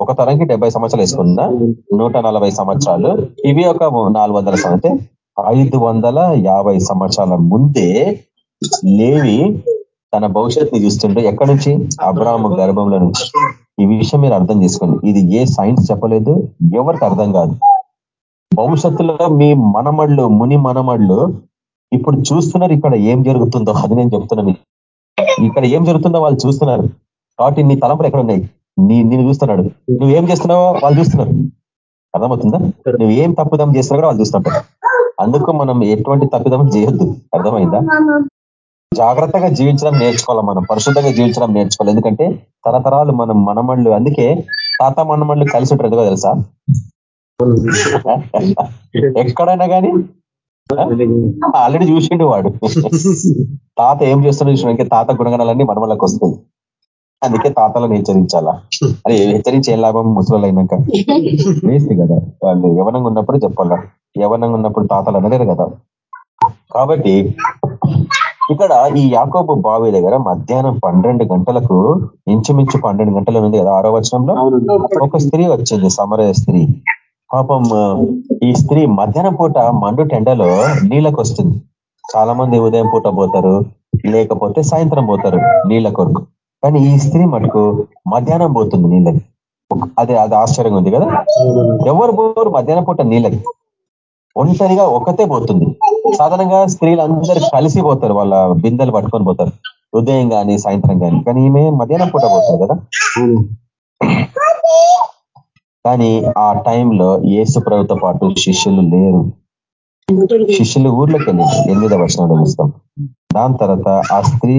ఒక తరంకి డెబ్బై సంవత్సరాలు వేసుకున్నా నూట నలభై సంవత్సరాలు. ఇవి ఒక నాలుగు వందల అంటే ఐదు వందల యాభై సంవత్సరాల ముందే లేవి తన భవిష్యత్తుని చూస్తుంటే ఎక్కడి నుంచి? అబ్రాహ్మ గర్భంలో నుంచి. ఈ విషయం మీరు అర్థం చేసుకోండి. ఇది ఏ సైన్స్ చెప్పలేదు ఎవరికి అర్థం కాదు. భవిష్యత్తులో మీ మనమళ్ళు ముని మనమళ్ళు ఇప్పుడు చూస్తున్నారు ఇక్కడ ఏం జరుగుతుందో. అది నేను చెప్తున్నాను ఇక్కడ ఏం జరుగుతుందో వాళ్ళు చూస్తున్నారు. కాబట్టి నీ తలంపులు ఎక్కడ ఉన్నాయి? నీ నేను చూస్తున్నాడు. నువ్వేం చేస్తున్నావో వాళ్ళు చూస్తున్నారు. అర్థమవుతుందా? నువ్వు ఏం తప్పుదం చేస్తున్నా కూడా వాళ్ళు చూస్తుంటారు అందుకు మనం ఎటువంటి తప్పిదం చేయొద్దు. అర్థమైందా? జాగ్రత్తగా జీవించడం నేర్చుకోవాలి మనం పరిశుద్ధంగా జీవించడం నేర్చుకోవాలి. ఎందుకంటే తరతరాలు మనం మనమళ్ళు అందుకే తాత మనమళ్ళు కలిసి ఉంటారు. ఎందుకో తెలుసా? (laughs) ఎక్కడైనా కానీ ఆల్రెడీ చూసిండు వాడు. (laughs) తాత ఏం చేస్తున్నాడు చూసిన తాత గుణగణాలన్నీ మనమళ్ళకి వస్తాయి. అందుకే తాతలను హెచ్చరించాలా? అది హెచ్చరించి ఏం లాభం ముసలు అయినాక. వేస్ట్ కదా. వాళ్ళు యవనంగా ఉన్నప్పుడు చెప్పాలా? యవనంగా ఉన్నప్పుడు తాతలు అనలేరు కదా. కాబట్టి ఇక్కడ ఈ యాకోబు బావి దగ్గర మధ్యాహ్నం పన్నెండు గంటలకు ఇంచుమించు పన్నెండు గంటల ఉంది కదా ఆరో వచనంలో? ఒక స్త్రీ వచ్చింది సమరయ స్త్రీ. పాపం ఈ స్త్రీ మధ్యాహ్నం పూట మండు టెండలో నీళ్ళకు వస్తుంది. చాలా మంది ఉదయం పూట పోతారు లేకపోతే సాయంత్రం పోతారు నీళ్ళ కొరకు. కానీ ఈ స్త్రీ మటుకు మధ్యాహ్నం పోతుంది నీళ్ళకి. అదే అది ఆశ్చర్యంగా ఉంది కదా? ఎవరు పోరు మధ్యాహ్నం పూట నీళ్ళకి. ఒంటరిగా ఒకతే పోతుంది. సాధారణంగా స్త్రీలు అందరూ కలిసి పోతారు వాళ్ళ బిందెలు పట్టుకొని పోతారు. ఉదయం కానీ సాయంత్రం కానీ కానీ ఈమె మధ్యాహ్నం పూట పోతారు కదా? కానీ ఆ టైంలో ఏసు ప్రభుతో పాటు శిష్యులు లేరు. శిష్యులు ఊర్లోకి వెళ్ళారు. ఎనిమిదో వర్షంలో చూస్తాం. దాని తర్వాత ఆ స్త్రీ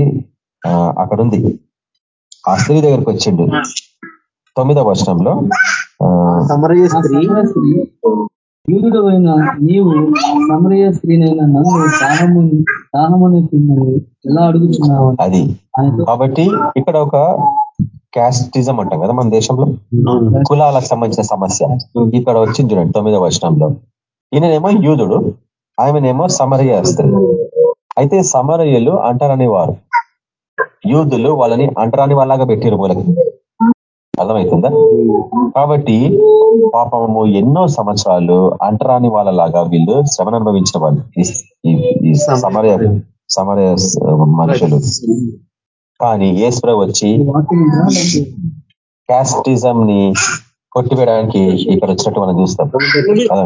అక్కడ ఉంది ఆ స్త్రీ దగ్గరికి వచ్చిండు. తొమ్మిదో వర్షంలో యూదుడమైన నీవు సమరయ స్త్రీనైనా నన్ను దాహము దాహముని ఎలా అడుగుతున్నావు? అది. కాబట్టి ఇక్కడ ఒక క్యాస్టిజం అంటాం కదా మన దేశంలో? కులాలకు సంబంధించిన సమస్య. ఇక్కడ వచ్చింది చూడండి తొమ్మిదో వర్షంలో ఈయననేమో యూదుడు ఆయననేమో సమరయ స్త్రీ. అయితే సమరయ్యలు అంటారని వారు యూదులు వాళ్ళని అంటరాని వాళ్ళగా పెట్టారు మూలకి. అర్థమవుతుందా? కాబట్టి పాపము ఎన్నో సంవత్సరాలు అంటరాని వాళ్ళలాగా వీళ్ళు శ్రమను అనుభవించిన వాళ్ళు ఈ సమరయ సమరయ మనుషులు. కానీ ఏసుప్రభు వచ్చి క్యాస్టిజం ని కొట్టివేయడానికి ఇక్కడ వచ్చినట్టు మనం చూస్తాం. కదా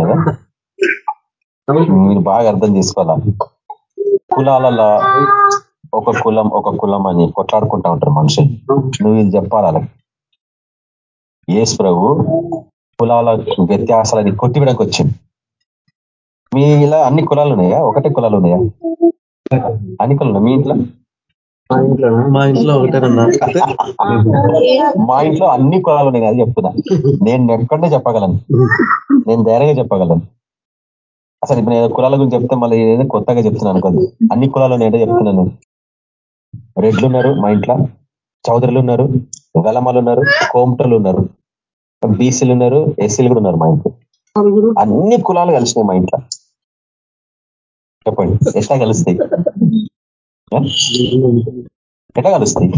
మీరు బాగా అర్థం చేసుకోవాలా? కులాలలో ఒక కులం ఒక కులం అని కొట్లాడుకుంటా ఉంటారు మనుషులు. నువ్వు ఇది చెప్పాలి? అలా ఏసు ప్రభు కులాల వ్యత్యాసాలని కొట్టివిడానికి వచ్చింది మీ ఇలా అన్ని కులాలు ఉన్నాయా? ఒకటే కులాలు ఉన్నాయా? అన్ని కులాలు మీ ఇంట్లో? మా ఇంట్లో మా ఇంట్లో ఒకటేనన్నా. మా ఇంట్లో అన్ని కులాలు ఉన్నాయి అది చెప్తున్నా. నేను ఎక్కడే చెప్పగలను. నేను ధైర్యంగా చెప్పగలను. అసలు ఇప్పుడు నేను కులాల గురించి చెప్తే మళ్ళీ ఏదైనా కొత్తగా చెప్తున్నాను అనుకోండి. అన్ని కులాలు నేనే చెప్తున్నాను. రెడ్లు ఉన్నారు మా ఇంట్లో. చౌదరులు ఉన్నారు. వెలమలు ఉన్నారు కోమటలు ఉన్నారు బీసీలు ఉన్నారు ఎస్సీలు కూడా ఉన్నారు మా ఇంట్లో. అన్ని కులాలు కలిసినాయి మా ఇంట్లో. చెప్పండి ఎట్లా కలుస్తాయి? ఎట్లా కలుస్తాయి?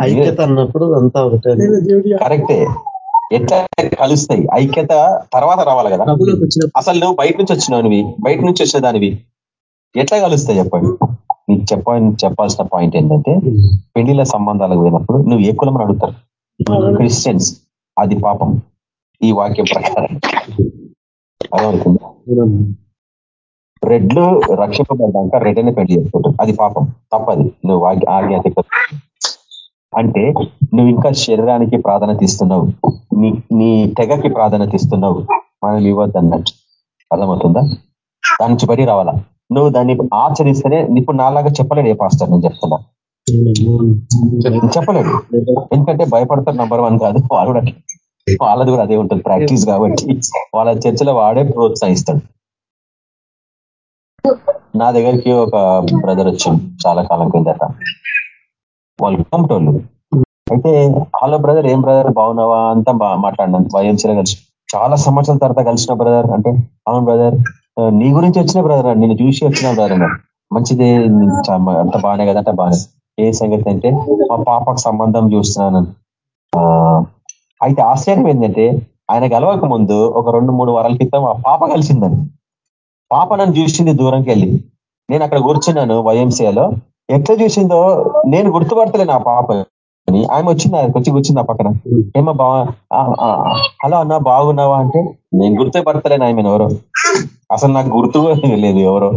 ఐక్యత అన్నప్పుడు అంతా ఒకటే. కరెక్టే. ఎట్లా కలుస్తాయి? ఐక్యత తర్వాత రావాలి కదా? అసలు నువ్వు బయట నుంచి వచ్చినావు బయట నుంచి వచ్చిన దానివి ఎట్లా కలుస్తాయి చెప్పండి? నీకు చెప్ప చెప్పాల్సిన పాయింట్ ఏంటంటే పెళ్ళిల సంబంధాలకు పోయినప్పుడు నువ్వు ఏ కులం అడుగుతారు? క్రిస్టియన్స్ అది పాపం. ఈ వాక్యం ప్రకారం. అదవుతుంది రెడ్లు రక్షింపబడ్డాక రెడ్ని పెళ్ళి చేసుకుంటారు. అది పాపం. తప్పది. నువ్వు ఆజ్ఞ అంటే నువ్వు ఇంకా శరీరానికి ప్రాధాన్యత ఇస్తున్నావు. నీ నీ తెగకి ప్రాధాన్యత ఇస్తున్నావు. మనం ఇవ్వద్దు అన్నట్టు అర్థమవుతుందా? దాని నుంచి బయటికి రావాలా? నువ్వు దాన్ని ఆచరిస్తేనే ఇప్పుడు నాలాగా చెప్పలేడు ఏ పాస్టర్ నేను చెప్తున్నా. చెప్పలేడు ఎందుకంటే భయపడతారు నంబర్ వన్ కాదు. వాళ్ళు కూడా వాళ్ళది కూడా అదే ఉంటుంది ప్రాక్టీస్ కాబట్టి. వాళ్ళ చర్చలో వాడే ప్రోత్సహిస్తాడు. నా దగ్గరికి ఒక బ్రదర్ వచ్చింది చాలా కాలం కిందట వాళ్ళు కోమటోళ్ళు అయితే హలో బ్రదర్ ఏం బ్రదర్ బాగున్నావా? అంతా మాట్లాడినాను వైఎంసీలో కలిసి చాలా సంవత్సరాల తర్వాత కలిసిన బ్రదర్ అంటే అవును బ్రదర్ నీ గురించి వచ్చిన బ్రదర్ నేను చూసి వచ్చిన బ్రదర్ మంచిదే అంత బాగానే కదా అంత బాగానే ఏ సంగతి అంటే మా పాపకు సంబంధం చూస్తున్నాను అయితే ఆశ్చర్యం ఏంటంటే ఆయన గెలవక ముందు ఒక రెండు మూడు వారాల క్రితం ఆ పాప కలిసిందని. పాప నన్ను చూసింది దూరంకి వెళ్ళి. నేను అక్కడ కూర్చున్నాను వైఎంసీఏలో ఎట్లా చూసిందో నేను గుర్తుపడతలేను ఆ పాప అని ఆమె వచ్చింది? వచ్చి కూర్చుంది ఆ పక్కన? ఏమో బా హలో అన్న బాగున్నావా అంటే నేను గుర్తుపడతలేను ఆమె ఎవరో. అసలు నాకు గుర్తు లేదు ఎవరో.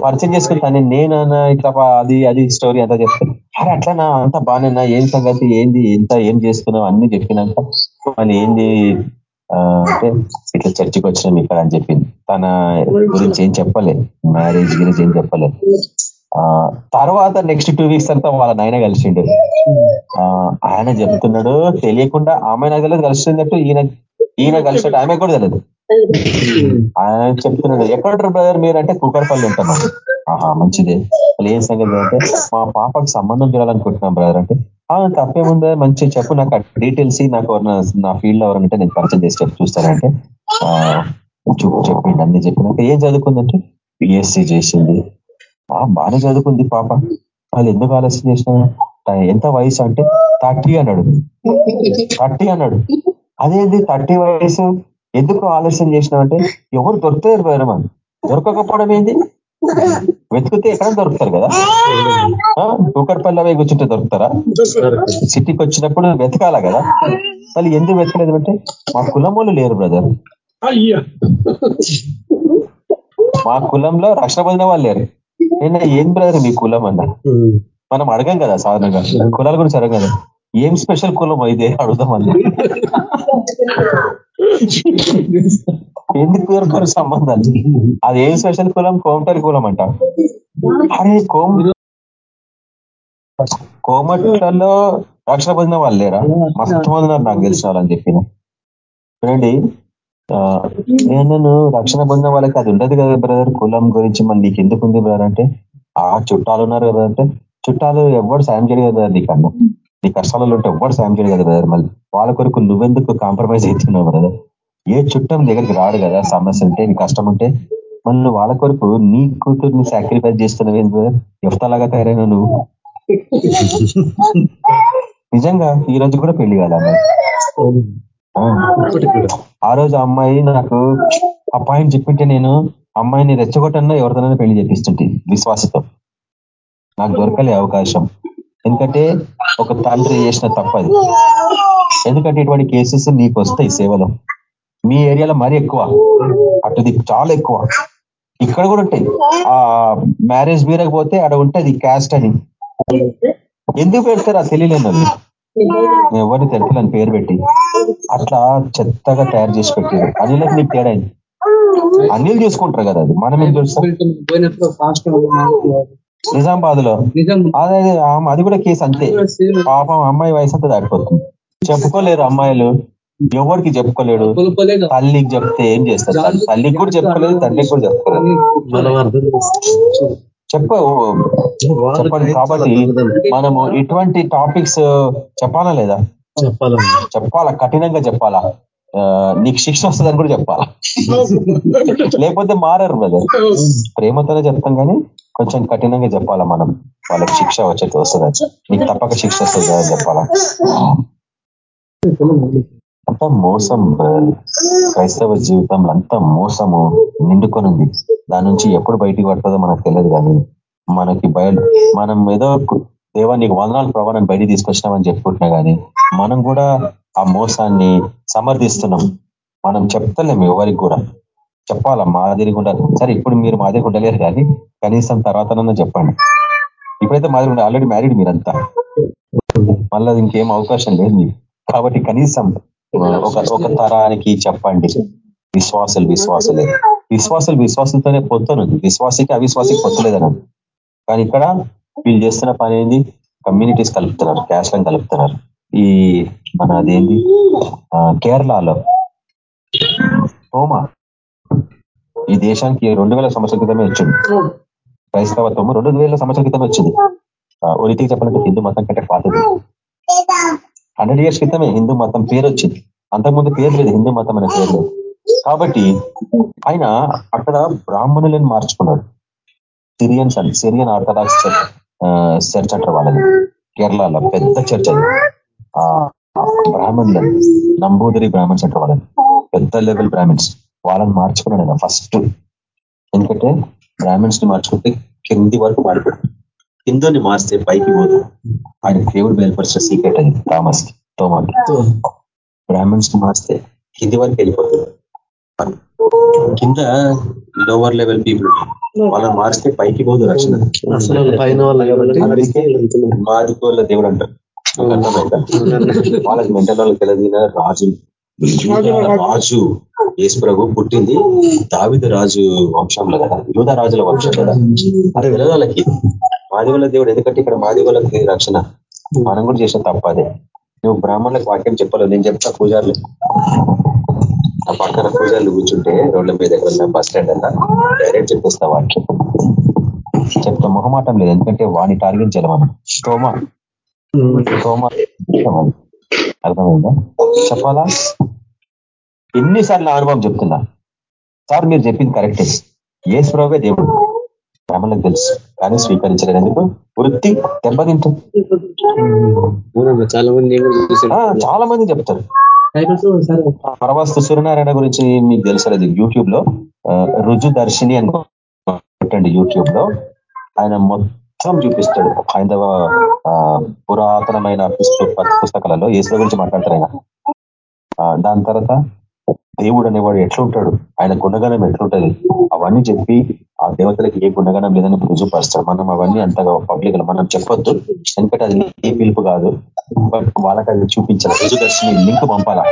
పరిచయం చేసుకుంటాను నేనన్నా ఇట్లా అది అది స్టోరీ అంతా చెప్తాను అరే అట్లా అంత బాగానేనా ఏం సంగతి? ఏంది? ఎంత? ఏం చేసుకున్నావు? అన్ని చెప్పినాక మళ్ళీ ఏంది? ఆ, అంటే ఇట్లా చర్చికి వచ్చినాం ఇక్కడ అని చెప్పింది. తన గురించి ఏం చెప్పలేదు మ్యారేజ్ గురించి ఏం చెప్పలేదు తర్వాత నెక్స్ట్ టూ వీక్స్ అంతా వాళ్ళ నాయన కలిసిండు. ఆ ఆయన చెప్తున్నాడు తెలియకుండా ఆమె నాకు తెలియదు కలిసినట్టు ఈయన ఈయన కలిసినట్టు ఆమె కూడా తెలియదు. ఆయన చెప్తున్నాడు ఎక్కడుంటారు బ్రదర్ మీరు? అంటే కుకర్పల్లి ఉంటాం ఆహా మంచిదే. అసలు ఏం సంగతి అంటే మా పాపకు సంబంధం చూడాలనుకుంటున్నాం బ్రదర్ అంటే తప్పేముందా మంచి చెప్పు నాకు డీటెయిల్స్ నాకు ఎవరన్నా నా ఫీల్డ్ ఎవరంటే నేను పరిచయం చేసి చెప్పి చూస్తానంటే ఆ చెప్పిండు అన్ని చెప్పినాక ఏం చదువుకుందంటే బిఎస్సీ చేసింది. ఆ, బాగానే చదువుకుంది పాప. వాళ్ళు ఎందుకు ఆలస్యం చేసిన ఎంత వయసు అంటే థర్టీ అన్నాడు. థర్టీ అన్నాడు. అదేంటి థర్టీ వయసు? ఎందుకు ఆలస్యం చేసినావంటే ఎవరు దొరుకుతారు వేరే మనం దొరకకపోవడం ఏంది? వెతికితే ఎక్కడ దొరుకుతారు కదా. ఆ, కూకట్పల్లి కూర్చుంటే దొరుకుతారా? సిటీకి వచ్చినప్పుడు వెతకాలా కదా? మళ్ళీ ఎందుకు వెతకలేదు అంటే మా కులం వాళ్ళు లేరు బ్రదర్. మా కులంలో రక్షణ పొందిన వాళ్ళు లేరు. నేను ఏం బ్రదర్ మీ కులం అన్న? మనం అడగం కదా సాధారణంగా. కులాల గురించి అడగం కదా. ఏం స్పెషల్ కులం అయితే అడుగుదాం అన్న ఎందుకు దొరకరు సంబంధాలు? అది ఏం స్పెషల్ కులం? కోమటరి కులం అంట. అరే కోమ కోమట్లలో రక్షణ పొందిన వాళ్ళు లేరా? మస్తు మంది ఉన్నారు నాకు తెలిసిన వాళ్ళని చెప్పిన. చూడండి నేను రక్షణ పొందిన వాళ్ళకి అది ఉండదు కదా బ్రదర్ కులం గురించి మళ్ళీ నీకు ఎందుకు ఉంది బ్రదర్ అంటే ఆ చుట్టాలు ఉన్నారు కదా అంటే చుట్టాలు ఎవరు సాయం చేయడు కదా నీకన్నా. నీ కష్టాలలో ఉంటే ఎవరు సాయం చేయడు కదా బ్రదర్ మళ్ళీ. వాళ్ళ కొరకు నువ్వెందుకు కాంప్రమైజ్ అవుతున్నావు బ్రదర్ ఏ చుట్టం దగ్గరికి రాడు కదా సమస్య ఉంటే నీ కష్టం ఉంటే. మళ్ళీ నువ్వు వాళ్ళ కొరకు నీ కూతుర్ని సాక్రిఫైస్ చేస్తున్నావు ఏంటి బ్రదర్ ఎఫ్తలాగా తయారైన నువ్వు. (laughs) నిజంగా ఈ రోజు కూడా పెళ్ళి కాదు ఆ. రోజు ఆ అమ్మాయి నాకు ఆ పాయింట్ చెప్పింటే నేను అమ్మాయిని రెచ్చగొట్టన్నా ఎవరితోనైనా పెళ్ళి చేపిస్తుంటే విశ్వాసతో. నాకు దొరకలే అవకాశం. ఎందుకంటే ఒక తండ్రి చేసిన తప్పది. ఎందుకంటే ఇటువంటి కేసెస్ నీకు వస్తాయి సేవలో. మీ ఏరియాలో మరీ ఎక్కువ. అటుది చాలా ఎక్కువ. ఇక్కడ కూడా ఉంటాయి. ఆ మ్యారేజ్ బీరకపోతే పోతే అక్కడ ఉంటది క్యాస్ట్ అని. ఎందుకు పెడతారు ఆ తెలియలేదు ఎవరిని తెలుపులని పేరు పెట్టి. అట్లా చెత్తగా తయారు చేసి పెట్టారు అనిలకు నీకు తేడా అయింది అనిల్ చూసుకుంటారు కదా అది. మనం ఏం చూస్తాం? నిజామాబాద్లో అదే అది కూడా కేసు అంతే. పాపం అమ్మాయి వయసు అంతా దాటిపోతుంది. చెప్పుకోలేరు అమ్మాయిలు. ఎవరికి చెప్పుకోలేడు? తల్లికి చెప్తే ఏం చేస్తారు? తల్లికి కూడా చెప్పుకోలేదు తండ్రికి కూడా చెప్పుకోలేదు. చెప్ప. చెప్పండి కాబట్టి మనము ఇటువంటి టాపిక్స్ చెప్పాలా లేదా? చెప్పాలా? కఠినంగా చెప్పాలా? నీకు శిక్ష వస్తుందని కూడా చెప్పాలా? లేకపోతే మారరు బ్రదర్ ప్రేమతోనే చెప్తాం కానీ కొంచెం కఠినంగా చెప్పాలా మనం? వాళ్ళకి శిక్ష వచ్చేది వస్తుంది? నీకు తప్పక శిక్ష వస్తుంది అని చెప్పాలా? అంతా మోసం. క్రైస్తవ జీవితంలో అంతా మోసము నిండుకొని ఉంది. దాని నుంచి ఎప్పుడు బయటికి పడుతుందో మనకు తెలియదు కానీ మనకి బయట మనం ఏదో దేవా నీకు వందనాలు ప్రభావం నన్ను బయటికి తీసుకొచ్చినామని చెప్పుకుంటున్నా కానీ మనం కూడా ఆ మోసాన్ని సమర్థిస్తున్నాం. మనం చెప్తలేము ఎవరికి కూడా. చెప్పాలా? మాదిరి ఉండాలి. సరే ఇప్పుడు మీరు మాదిరిగా ఉండలేరు కానీ కనీసం తర్వాతనన్నా చెప్పండి. ఇప్పుడైతే మాదిరి ఉండే ఆల్రెడీ మ్యారీడ్ మీరంతా. మళ్ళీ ఇంకేం అవకాశం లేదు మీకు. కాబట్టి కనీసం ఒక ఒక తరానికి చెప్పండి. విశ్వాసులు విశ్వాసులే. విశ్వాసులు విశ్వాసులతోనే పొత్తునుంది విశ్వాసికి అవిశ్వాసికి పొత్తులేదన కానీ ఇక్కడ వీళ్ళు చేస్తున్న పని ఏంది? కమ్యూనిటీస్ కలుపుతున్నారు క్యాస్ట్లను కలుపుతున్నారు. ఈ మన అదేంది? కేరళలో హోమా ఈ దేశానికి రెండు వేల సంవత్సరాల క్రితమే వచ్చింది. క్రైస్తవత్వం రెండు వేల సంవత్సరాల క్రితమే వచ్చింది. ఆ, ఓ రీతికి చెప్పాలంటే హిందూ మతం కంటే పాతది. హండ్రెడ్ ఇయర్స్ క్రితమే హిందూ మతం పేరు వచ్చింది. అంతకుముందు పేరు లేదు హిందూ మతం అనే పేరు లేదు. కాబట్టి ఆయన అక్కడ బ్రాహ్మణులను మార్చుకున్నాడు. సిరియన్స్ అని సిరియన్ ఆర్థడాక్స్ చర్చ్ అంటారు వాళ్ళని. కేరళలో పెద్ద చర్చ్ అది. బ్రాహ్మణులను నంబూదరి బ్రాహ్మణ్స్ అంటారు వాళ్ళని. పెద్ద లెవెల్ బ్రాహ్మణ్స్ వాళ్ళని మార్చుకున్నాడు ఆయన ఫస్ట్. ఎందుకంటే బ్రాహ్మణ్స్ని మార్చుకుంటే కింది వరకు మారిపోతుంది కిందని మార్స్తే పైకి పోదు. ఆయన దేవుడు బయలుపరిచిన సీక్రెట్ అది థామస్కి తోమాకి. బ్రాహ్మణ్స్ని మార్స్తే కింది వరకు వెళ్ళిపోతుంది కింద లోవర్ లెవెల్ పీపుల్ వాళ్ళని మార్స్తే పైకి పోదు రక్షణ. మాదికోళ్ళ దేవుడు అంటారు? వాళ్ళకి మెంటల్ వాళ్ళకి తెలియదు రాజులు యూదా రాజు. యేసు ప్రభు పుట్టింది దావిద రాజు వంశంలో కదా. యూద రాజుల వంశం కదా. అది వెళ్ళాలకి మాదిగల దేవుడు ఎందుకంటే ఇక్కడ మాదిగలకి రక్షణ. మనం కూడా చేసిన తప్పదే నువ్వు బ్రాహ్మణులకు వాక్యం చెప్పాలి నేను చెప్తా పూజార్లు ఆ పక్కన పూజార్లు కూర్చుంటే రోడ్ల మీద ఎక్కడ బస్ స్టాండ్ అలా డైరెక్ట్ చెప్పేస్తా వాక్యం చెప్తా మొహమాటం లేదు. ఎందుకంటే వాడిని టార్గెట్ చేయాలి మనం. స్తోమ అర్థమైందా? చెప్పాలా? ఎన్నిసార్లు అనుభవం చెప్తున్నా. సార్ మీరు చెప్పింది కరెక్టే. ఏ స్ప్రోగే దేవుడు. బ్రాహ్మణులకు తెలుసు. కానీ స్వీకరించలేదు. ఎందుకు? వృత్తి దెబ్బతింటుంది చాలా మంది ఆ, చాలా మంది చెప్తారు. పరవస్తు సూర్యనారాయణ గురించి మీకు తెలుసలేదు యూట్యూబ్లో రుజు దర్శిని అని యూట్యూబ్లో ఆయన మొత్తం చూపిస్తాడు. హైందవ ఆ, పురాతనమైన పుస్తక పుస్తకాలలో ఏసుల గురించి మాట్లాడతారు ఆయన. దాని తర్వాత దేవుడు అనేవాడు ఎట్లుంటాడు? ఆయన గుణగణం ఎట్లుంటది? అవన్నీ చెప్పి ఆ దేవతలకు ఏ గుణగణం లేదని రుజుపరుస్తాడు మనం అవన్నీ అంతగా పబ్లిక్లో మనం చెప్పొద్దు. ఎందుకంటే అది ఏ పిలుపు కాదు. బట్ వాళ్ళకి అది చూపించాలి. రుజుదర్శిని లింక్ పంపాలా?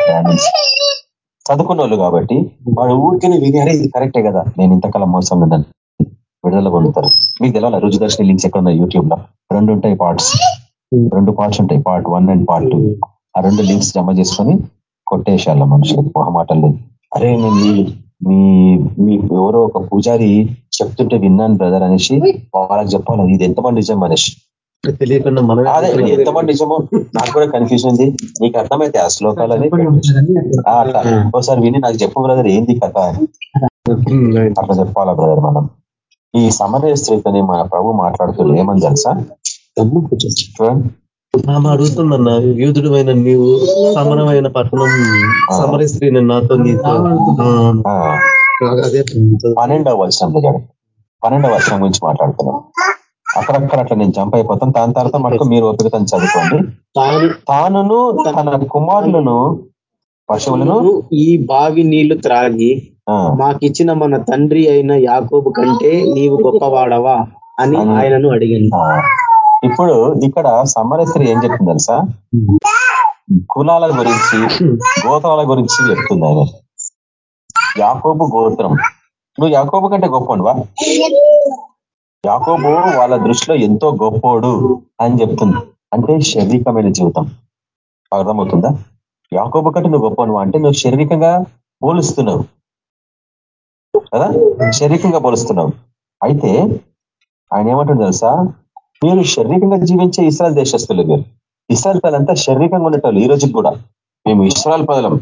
చదువుకున్న వాళ్ళు కాబట్టి వాడు ఊరికే విని ఇది కరెక్టే కదా. నేను ఇంతకాలం మోసం ఉన్నాను. విడుదల పొందుతారు. మీకు తెలవాలి? రుజుదర్శిని లింక్స్ ఎక్కడ ఉన్నాయి యూట్యూబ్లో రెండు ఉంటాయి పార్ట్స్. రెండు పార్ట్స్ ఉంటాయి. Part one and part two. ఆ రెండు లింక్స్ జమ చేసుకొని కొట్టేసేయాల మనుషులకు మొహమాటం లేదు అరే నేను మీ మీ ఎవరో ఒక పూజారి చెప్తుంటే విన్నాను బ్రదర్ అనేసి వాళ్ళకి చెప్పాలి. ఇది ఎంతమంది నిజం అనేసి తెలియకుండా మనం అదే ఎంతమంది నిజమో నాకు కూడా కన్ఫ్యూజన్ ఉంది. నీకు అర్థమైతే ఆ శ్లోకాలని ఆ, అట్లా. ఒకసారి విని నాకు చెప్పు బ్రదర్ ఏంది కథ అని. అట్లా చెప్పాలా బ్రదర్ మనం? ఈ సమరయ స్త్రీతోని మన ప్రభు మాట్లాడుతూ ఏమని తెలుసా? చూడండి. ఆమె అడుగుతుందన్న యూదుడు అయిన నీవు సమరమైన పట్టణం సమర స్త్రీ నాతో. నీతో పన్నెండవ వర్షం పన్నెండవ వర్షం గురించి మాట్లాడుతున్నాం. అక్కడక్కడ అట్లా నేను జంప్ అయిపోతాను. దాని తర్వాత మనకు మీరు ఓపికతో చదువుకోండి. తాను తానును తన కుమారులను పశువులను ఈ బావి నీళ్ళు త్రాగి మాకిచ్చిన మన తండ్రి అయిన యాకోబు కంటే నీవు గొప్పవాడవా అని ఆయనను అడిగాను ఆ. ఇప్పుడు ఇక్కడ సమరస్త్రి ఏం చెప్తుంది తెలుసా? కులాల గురించి గోత్రాల గురించి చెప్తుంది ఆయన. యాకోబు గోత్రం. నువ్వు యాకోబు కంటే గొప్పవా యాకోబు వాళ్ళ దృష్టిలో ఎంతో గొప్పోడు అని చెప్తుంది. అంటే శారీరకమైన జీవితం. అర్థమవుతుందా? యాకోబు కంటే నువ్వు గొప్పనువా అంటే నువ్వు శారీరకంగా పోలుస్తున్నావు. కదా? శారీరకంగా పోలుస్తున్నావు. అయితే ఆయన ఏమంటుంది తెలుసా? మీరు శారీరకంగా జీవించే ఇస్రాయల్ దేశస్తులు మీరు ఇస్రాయల్ పదంతా శారీరకంగా ఉండేటోళ్ళు ఈ రోజుకి కూడా. మేము ఇస్రాయల్ పదలం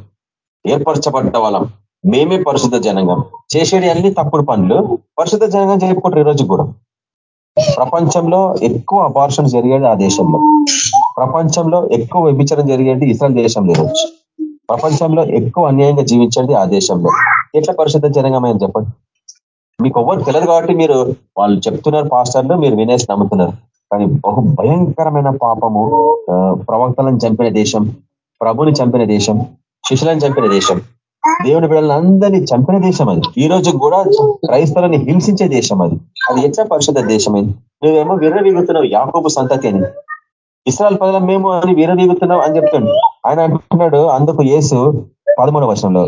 ఏర్పరచబడ్డ వాళ్ళం. మేమే పరిశుద్ధ జనంగం. చేసేది అన్ని తప్పుడు పనులు పరిశుద్ధ జనంగం చేయకుంటారు ఈ రోజు కూడా. ప్రపంచంలో ఎక్కువ అపార్షన్ జరిగేది ఆ దేశంలో. ప్రపంచంలో ఎక్కువ వ్యభిచారం జరిగేది ఇస్రాయల్ దేశంలో ఈరోజు ప్రపంచంలో ఎక్కువ అన్యాయంగా జీవించేది ఆ దేశంలో. ఎట్లా పరిశుద్ధ జనంగమని చెప్పండి. మీకు ఎవ్వరు తెలియదు కాబట్టి మీరు వాళ్ళు చెప్తున్నారు పాస్టర్లు మీరు వినేసి నమ్ముతున్నారు. కానీ బహు భయంకరమైన పాపము ఆ, ప్రవక్తలను చంపిన దేశం ప్రభుని చంపిన దేశం శిష్యులను చంపిన దేశం దేవుని బిడ్డలను అందరినీ చంపిన దేశం అది. ఈ రోజు కూడా క్రైస్తవులని హింసించే దేశం అది. అది ఎట్లా పరిశుద్ధ దేశం? అది నువ్వేమో విర్రవీగుతున్నావు యాకోబు సంతతి అని. ఇస్రాయల్ పదలం మేము అని విర్రవీగుతున్నావు అని చెప్తాడు. ఆయన అంటున్నాడు అందుకు యేసు పదమూడవ వర్షంలో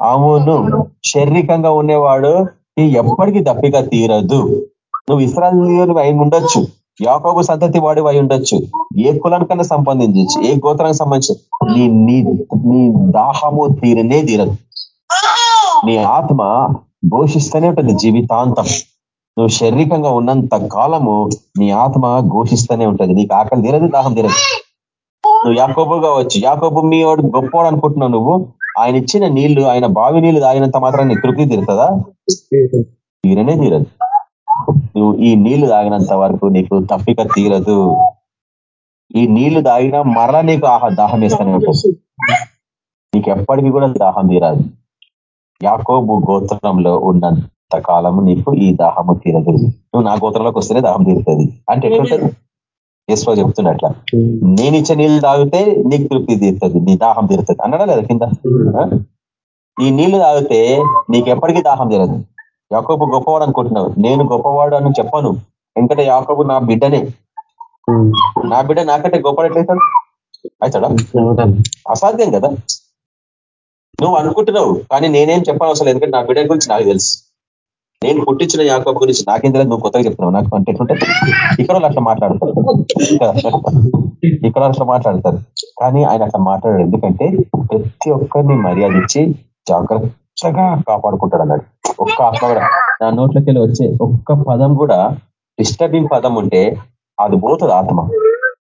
అవును. శారీరకంగా ఉండేవాడు ఎప్పటికీ దప్పిక తీరదు. నువ్వు ఇస్రాయల్ అయి ఉండొచ్చు. యాకోబు సంతతి వాడి అయి ఉండొచ్చు. ఏ కులానికన్నా సంబంధించు ఏ గోత్రానికి సంబంధించి నీ నీ నీ దాహము తీరనే తీరదు. నీ ఆత్మ ఘోషిస్తూనే ఉంటుంది జీవితాంతం. నువ్వు శారీరకంగా ఉన్నంత కాలము నీ ఆత్మ ఘోషిస్తూనే ఉంటుంది. నీకు ఆకలి తీరదు దాహం తీరదు. నువ్వు యాకోబు కావచ్చు యాకోబు మీ వాడు గొప్పవాడు అనుకుంటున్నావు నువ్వు? ఆయన ఇచ్చిన నీళ్ళు ఆయన బావి నీళ్ళు తాగినంత మాత్రం నీ తృప్తి తీరుతుందా? తీరనే తీరదు. నువ్వు ఈ నీళ్ళు తాగినంత వరకు నీకు తప్పిక తీరదు. ఈ నీళ్ళు తాగినా మరలా నీకు ఆహా దాహం వేస్తూనే ఉంటుంది. నీకు ఎప్పటికీ కూడా దాహం తీరాదు. యాకోబు గోత్రంలో ఉన్నంత కాలము నీకు ఈ దాహము తీరదు. నువ్వు నా గోత్రంలోకి వస్తేనే దాహం తీరుతుంది. అంటే ఎట్లుంటది? యశ్వ చెప్తున్నట్ల నేను ఇచ్చే నీళ్ళు తాగితే నీకు తృప్తి తీరుతుంది. నీ దాహం తీరుతుంది. అన్నాడా లేదా కింద? ఈ నీళ్ళు తాగితే నీకు ఎప్పటికీ దాహం తీరదు. యాకోబు గొప్పవాడు అనుకుంటున్నావు నేను గొప్పవాడు అని చెప్పను. ఎందుకంటే యాకోబు నా బిడ్డనే. నా బిడ్డ నాకంటే గొప్పవాడు ఎట్లయితాడు? అవుతాడా. అసాధ్యం కదా. నువ్వు అనుకుంటున్నావు కానీ నేనేం చెప్పాను అసలు ఎందుకంటే నా బిడ్డ గురించి నాకు తెలుసు. నేను పుట్టించిన యాకబ్ గురించి నాకేం తెలియదు నువ్వు కొత్తగా చెప్తున్నావు. నాకు అంటే ఎట్లుంటే ఇక్కడ అట్లా మాట్లాడతారు. ఇక్కడ అట్లా మాట్లాడతారు. కానీ ఆయన అట్లా మాట్లాడాడు ఎందుకంటే ప్రతి ఒక్కరిని మర్యాద ఇచ్చి జాగ్రత్తగా కాపాడుకుంటాడు అన్నాడు. ఒక్క ఆత్మ కూడా. నా నోట్లోకి వెళ్ళి వచ్చే ఒక్క పదం కూడా డిస్టర్బింగ్ పదం ఉంటే అది పోతుంది ఆత్మ.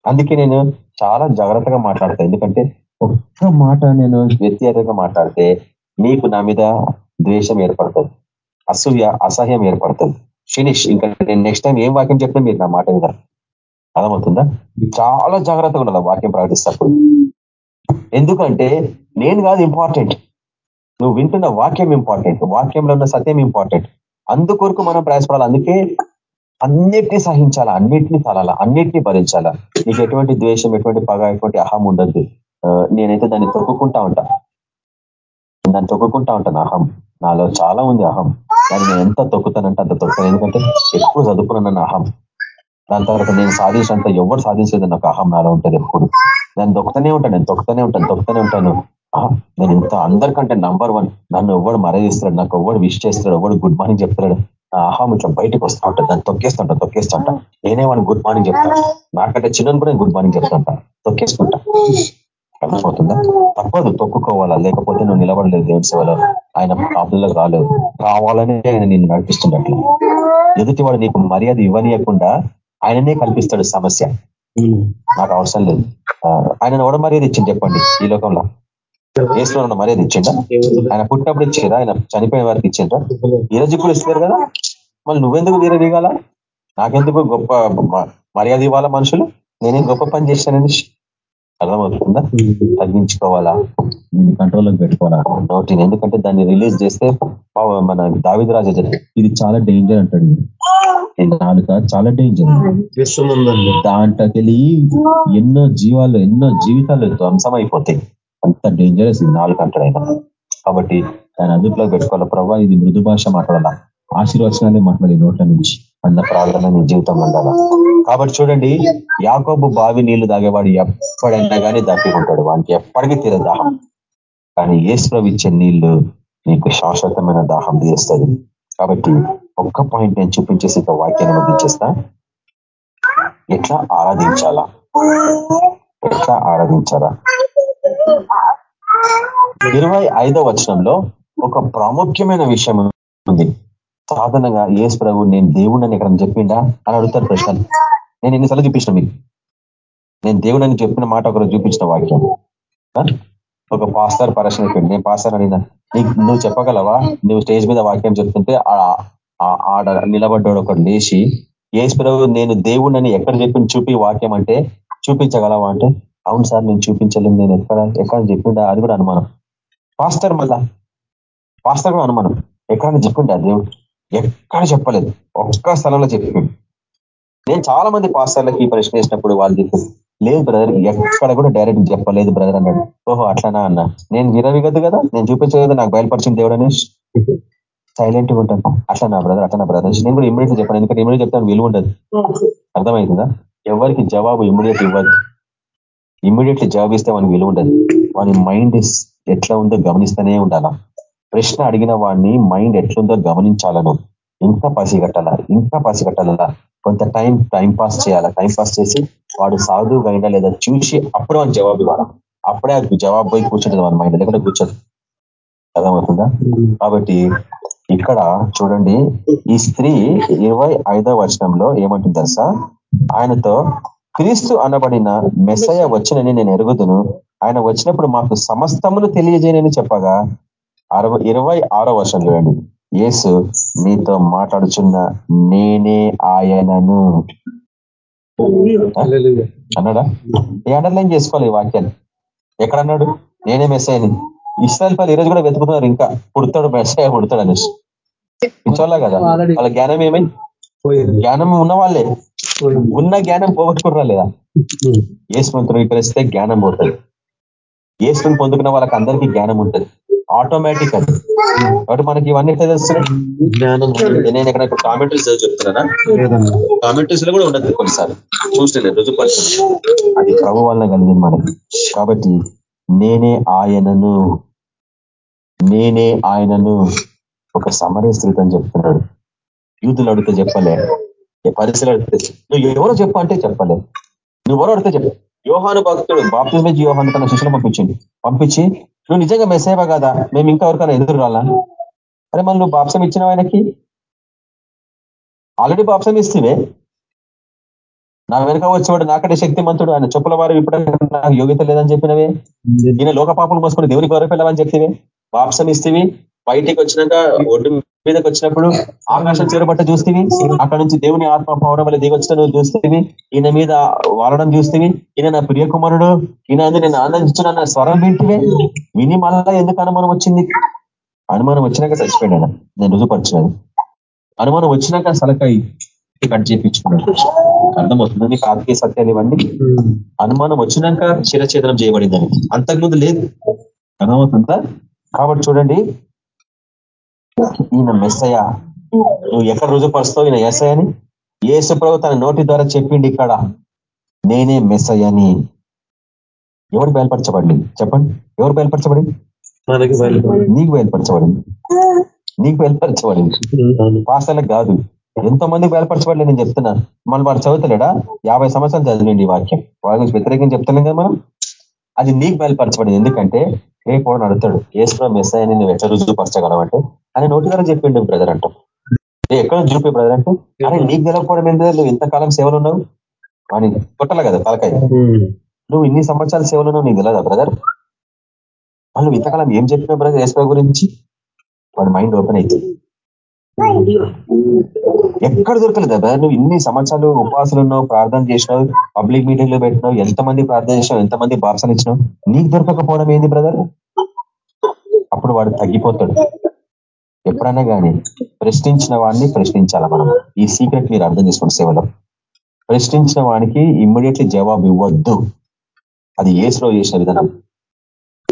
అందుకే నేను చాలా జాగ్రత్తగా మాట్లాడతాను ఎందుకంటే ఒక్క మాట నేను వ్యతిరేకంగా మాట్లాడితే నీకు నా మీద ద్వేషం ఏర్పడుతుంది. అసూయ అసహ్యం ఏర్పడుతుంది. ఫినిష్. ఇంకా నేను నెక్స్ట్ టైం ఏం వాక్యం చెప్పినా మీరు నా మాట మీద అర్థమవుతుందా? చాలా జాగ్రత్తగా ఉండాలి వాక్యం ప్రకటిస్తప్పుడు. ఎందుకంటే నేను కాదు ఇంపార్టెంట్ నువ్వు వింటున్న వాక్యం ఇంపార్టెంట్ వాక్యంలో ఉన్న సత్యం ఇంపార్టెంట్ అందుకొరకు మనం ప్రయాసపడాలి. అందుకే అన్నిటినీ సహించాలా? అన్నిటినీ తలాలా? అన్నిటినీ భరించాలా? నీకు ఎటువంటి ద్వేషం ఎటువంటి పగ ఎటువంటి అహం ఉండద్దు. నేనైతే దాన్ని తొక్కుకుంటా ఉంటా. దాన్ని తొక్కుకుంటా ఉంటాను అహం. నాలో చాలా ఉంది అహం. దాన్ని నేను ఎంత తొక్కుతానంటే అంత తొక్కుతాను ఎందుకంటే ఎక్కువ చదువుకున్నాను అహం. దాని తర్వాత నేను సాధించినంత ఎవరు సాధించేది నాకు అహం నాలో ఉంటుంది ఎప్పుడు. నేను దొక్కుతూనే ఉంటాను నేను తొక్కుతూనే ఉంటాను తొక్కుతూనే ఉంటాను నేను ఇంత అందరికంటే నంబర్ వన్ నన్ను ఎవడు మరదిస్తాడు నాకు ఎవడు విష్ చేస్తాడు ఎవడు గుడ్ మార్నింగ్ చెప్తాడు నా అహం ఇట్లా బయటకు వస్తూ ఉంటుంది. దాన్ని తొక్కేస్తుంటా తొక్కేస్తుంటా. నేనే వాడిని గుడ్ మార్నింగ్ చెప్తాను? నాకంటే చిన్న కూడా గుడ్ మార్నింగ్ చెప్తాంట తొక్కేసుకుంటా. అర్థమవుతుందా తప్పదు తొక్కుకోవాలా? లేకపోతే నువ్వు నిలబడలేదు దేవుడి సేవలో. ఆయన కాపులకు రాలేదు. కావాలనే ఆయన నిన్ను నడిపిస్తున్నట్లు. ఎదుటివాడు నీకు మర్యాద ఇవ్వనీయకుండా ఆయననే కల్పిస్తాడు సమస్య. నాకు అవసరం లేదు. ఆయన ఎవడ మర్యాద ఇచ్చింది చెప్పండి ఈ లోకంలో? ఏసులో మర్యాద ఇచ్చిండా? ఆయన పుట్టినప్పుడు ఇచ్చిందా ఆయన చనిపోయిన వారికి ఇచ్చిండ్రా? ఈ రోజు కూడా ఇస్తారు కదా? మళ్ళీ నువ్వెందుకు వీర దిగాల నాకెందుకు గొప్ప మర్యాద ఇవ్వాలా మనుషులు? నేనేం గొప్ప పని చేశానని అర్థమవుతుందా తగ్గించుకోవాలా? దీన్ని కంట్రోల్లోకి పెట్టుకోవాలా? నోటిని ఎందుకంటే దాన్ని రిలీజ్ చేస్తే మన దావిద రాజా ఇది చాలా డేంజర్ అంటాడు. నాలుక చాలా డేంజర్. దాంట్లోకెళ్ళి ఎన్నో జీవాలు ఎన్నో జీవితాలు ధ్వంసం అయిపోతాయి అంత డేంజరస్ ఇది నాలుగు అంటాడు ఆయన కాబట్టి దాని అదుపులో పెట్టుకోవాలి? ప్రభావ ఇది మృదు భాష మాట్లాడాల? ఆశీర్వచనాలే మాట్లాడి నోట్ల నుంచి. అన్న ప్రార్థన నీ జీవితం ఉండాల? కాబట్టి చూడండి యాకోబు బావి నీళ్ళు తాగేవాడు ఎప్పుడైనా కానీ దప్పికుంటాడు వానికి ఎప్పటికీ తీరే దాహం. కానీ ఏసుప్రభు ఇచ్చే నీళ్ళు నీకు శాశ్వతమైన దాహం తీస్తుంది కాబట్టి ఒక్క పాయింట్ నేను చూపించేసి ఇక వాక్యాన్ని ముగించేస్తా ఎట్లా ఆరాధించాలా? ఎట్లా ఆరాధించాలా? ఇరవై ఐదో వచనంలో ఒక ప్రాముఖ్యమైన విషయం ఉంది. సాధారణంగా ఏసు ప్రభు నేను దేవుడిని ఇక్కడ చెప్పిండా అని అడుగుతారు ప్రశ్నలు. నేను ఎన్నిసార్లు చూపించిన మీకు? నేను దేవుడని చెప్పిన మాట ఒకరోజు చూపించిన వాక్యం. ఒక పాస్టర్ పరశన అయిపోయింది నేను పాస్టర్ అడిగినా నీకు నువ్వు చెప్పగలవా? నువ్వు స్టేజ్ మీద వాక్యం చెప్తుంటే ఆడ నిలబడ్డాడు ఒకడు లేచి ఏసుప్రభు నేను దేవుణ్ణి ఎక్కడ చెప్పిన చూపి వాక్యం అంటే చూపించగలవా అంటే అవును సార్ నేను చూపించలేదు నేను ఎక్కడ ఎక్కడ చెప్పిండా? అది కూడా అనుమానం. పాస్టర్ మళ్ళా? పాస్టర్ కూడా అనుమానం. ఎక్కడ చెప్పిండా దేవుడు? ఎక్కడ చెప్పలేదు. ఒక్క స్థలంలో చెప్పింది నేను చాలా మంది పాస్టర్లకి ప్రశ్న వేసినప్పుడు వాళ్ళు లేదు బ్రదర్ ఎక్కడ కూడా డైరెక్ట్ చెప్పలేదు బ్రదర్ అన్నాడు. ఓహో అట్లానా అన్న? నేను విరవిగదు కదా నేను చూపించలేదు నాకు బయలుపరిచిన దేవుడు అనేసి సైలెంట్గా ఉంటాను. అట్లా నా బ్రదర్ అట్లానా బ్రదర్? నేను కూడా ఇమీడియట్ చెప్పాను ఎందుకంటే ఇమీడియట్ చెప్తాను విలువ ఉండదు. అర్థమవుతుందా ఎవరికి జవాబు ఇమీడియట్ ఇవ్వదు. ఇమ్మీడియట్లీ జవాబు ఇస్తే వానికి విలువ ఉండదు. వాని మైండ్ ఎట్లా ఉందో గమనిస్తూనే ఉండాలా. ప్రశ్న అడిగిన వాడిని మైండ్ ఎట్లుందో గమనించాలను. ఇంకా పసిగట్టాల? ఇంకా పసిగట్టాల? కొంత టైం టైం పాస్ చేయాలా? టైం పాస్ చేసి వాడు సాధువు అయినా లేదా చూసి అప్పుడు అని జవాబు ఇవ్వాలా? అప్పుడే జవాబు పోయి కూర్చుంటుంది మన మైండ్ లేకుండా కూర్చోదు. అర్థమవుతుందా? కాబట్టి ఇక్కడ చూడండి ఈ స్త్రీ ఇరవై ఐదో వచనంలో ఏమంటుంది తెలుసా? ఆయనతో క్రీస్తు అనబడిన మెస్సయ వచ్చినని నేను ఎరుగుదును. ఆయన వచ్చినప్పుడు మాకు సమస్తమును తెలియజేయనని చెప్పగా అరవై ఇరవై ఆరో వర్షం చూడండి యేసు నీతో మాట్లాడుచున్న నేనే ఆయనను. అన్నాడా? ఏ అండర్లైన్ చేసుకోవాలి ఈ వాక్యాన్ని? ఎక్కడ అన్నాడు? నేనే మెస్సయ్యని. ఇస్రాయల్ పల్లి ఈరోజు కూడా వెతుకుతున్నారు ఇంకా. పుడతాడు మెస్సయ్య పుడతాడు అనేసి. చూడాలా కదా? వాళ్ళ జ్ఞానం ఏమైంది జ్ఞానం ఉన్న వాళ్ళే. ఉన్న జ్ఞానం పోగొట్టుకున్నారా లేదా ఏసుని ధృవీకరిస్తే జ్ఞానం పోతుంది. ఏసుని పొందుకున్న వాళ్ళకి అందరికీ జ్ఞానం ఉంటుంది. ఆటోమేటిక్ అది. కాబట్టి మనకి ఇవన్నీ జ్ఞానం. నేను ఇక్కడ కామెంటరీస్ చెప్తున్నానా? కామెంటరీస్లో కూడా ఉండదు కొన్నిసార్లు. చూస్తే రుజుపరచు అది ప్రభు వల్ల కలిగింది మనకి. కాబట్టి నేనే ఆయనను నేనే ఆయనను ఒక సమరయ స్థితి అని చెప్తున్నాడు. యూతులు అడిగితే చెప్పలే. పరిస్థితులు అడిగితే నువ్వు ఎవరో చెప్పు అంటే చెప్పలే. నువ్వు ఎవరో అడిగితే చెప్పు. యోహాను భక్తుడు బాప్తిజమేజ్ యోహాను తన శిష్యులు పంపించింది పంపించి నువ్వు నిజంగా మెసేవా కదా? మేము ఇంకా ఎవరికైనా ఎదురు రాలా? అరే మళ్ళీ నువ్వు బాప్సం ఇచ్చిన ఆయనకి? ఆల్రెడీ బాప్సం ఇస్తేనే నా వెనక వచ్చేవాడు నాకంటే శక్తిమంతుడు. ఆయన చెప్పుల వారు ఇప్పుడు నాకు యోగ్యత లేదని చెప్పినవే. ఈయన లోక పాపలు మోసుకుని దేవుని గౌరవపెళ్ళవని చెప్తివే బాప్సం ఇస్తేవి. బయటికి వచ్చినాక ఒడ్డు మీదకి వచ్చినప్పుడు ఆకాశం చేరబట్ట చూస్తేవి అక్కడ నుంచి దేవుని ఆత్మ పౌరం వల్ల దిగొచ్చిన నువ్వు చూస్తేవి ఈయన మీద వాడడం చూస్తేవి ఈయన నా ప్రియ కుమారుడు ఈయన నేను ఆనందించిన స్వరం వింటివే. విని మళ్ళా ఎందుకు అనుమానం వచ్చింది? అనుమానం వచ్చినాక చచ్చిపోయాడు నేను రుజుపరిచినాను అనుమానం వచ్చినాక సలకాయి కట్ చేయించుకున్నాడు. అర్థమవుతుంది? నీకు ఆత్మీయ సత్యాలు ఇవన్నీ అనుమానం వచ్చినాక శిరఛేదనం చేయబడిందని. అంతకుముందు లేదు. అర్థమవుతుందా? కాబట్టి చూడండి. ఈయన మెస్సయ నువ్వు ఎక్కడ రుజుపరుస్తావు ఈయన ఎస్ఐ అని ఏసు ప్రభు తన నోటి ద్వారా చెప్పిండి ఇక్కడ. నేనే మెస్సయ్యని. ఎవరు బయలుపరచబడింది? చెప్పండి. ఎవరు బయలుపరచబడింది? నీకు బయలుపరచబడింది. నీకు బయలుపరచబడింది. పాసాలకు కాదు. ఎంతో మంది బయలుపరచబడలేదు నేను చెప్తున్నా. మనం వాడు చదువుతలేడా? యాభై సంవత్సరాలు చదివిండి ఈ వాక్యం. వాడి గురించి వ్యతిరేకం చెప్తున్నాం కదా మనం? అది నీకు బయలుపరచబడింది. ఎందుకంటే రేపు వాడు అడుగుతాడు ఏసులో మెస్ అని నువ్వు ఎట్లా రుజువుపరచగలవంటే అని నోటి ద్వారా చెప్పిండు బ్రదర్ అంటాం. ఏ ఎక్కడ చూపే బ్రదర్? అంటే అరే నీకు తెలవకపోవడం ఏంటో నువ్వు ఇంతకాలం సేవలు ఉన్నావు? అని కొట్టాల కదా తలకాయ. నువ్వు ఇన్ని సంవత్సరాల సేవలు ఉన్నావు నీకు తెలియదా బ్రదర్? వాళ్ళు ఇంతకాలం ఏం చెప్పినావు బ్రదర్ ఏసులో గురించి? వాడి మైండ్ ఓపెన్ అవుతుంది ఎక్కడ దొరకలేదు కదా నువ్వు ఇన్ని సంవత్సరాలు ఉపవాసాలు ఉన్నావు ప్రార్థన చేసినావు పబ్లిక్ మీటింగ్లో పెట్టినావు ఎంతమంది ప్రార్థన చేసినావు ఎంతమంది బాప్సాలు ఇచ్చినావు? నీకు దొరకకపోవడం ఏంది బ్రదర్ అప్పుడు వాడు తగ్గిపోతాడు. ఎప్పుడైనా కానీ ప్రశ్నించిన వాడిని ప్రశ్నించాలా మనం? ఈ సీక్రెట్ మీరు అర్థం చేసుకోండి సేవలో. ప్రశ్నించిన వాడికి ఇమ్మీడియట్లీ జవాబు ఇవ్వద్దు. అది ఏసులో చేసిన విధానం.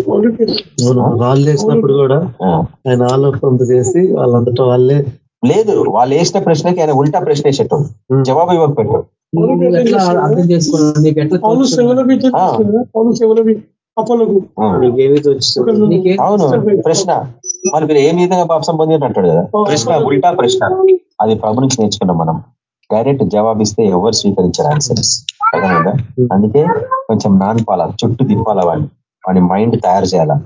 వాళ్ళు చేసినప్పుడు కూడా. ఆయన ఆలోచన చేసి వాళ్ళంతటా వాళ్ళే లేదు వాళ్ళు వేసిన ప్రశ్నకి ఆయన ఉల్టా ప్రశ్న వేసేటోడు. జవాబు ఇవ్వకపోయాడు అవును ప్రశ్న. మరి మీరు ఏ విధంగా పాపసం పొందినట్టు అంటాడు కదా ప్రశ్న ఉల్టా ప్రశ్న. అది ప్రభు నుంచి నేర్చుకున్నాం మనం. డైరెక్ట్ జవాబిస్తే ఎవరు స్వీకరించారు? ఆన్సర్స్ అర్థమైందా? అందుకే కొంచెం నానిపాల చుట్టూ తిప్పాల వాడిని. వాడి మైండ్ తయారు చేయాలా?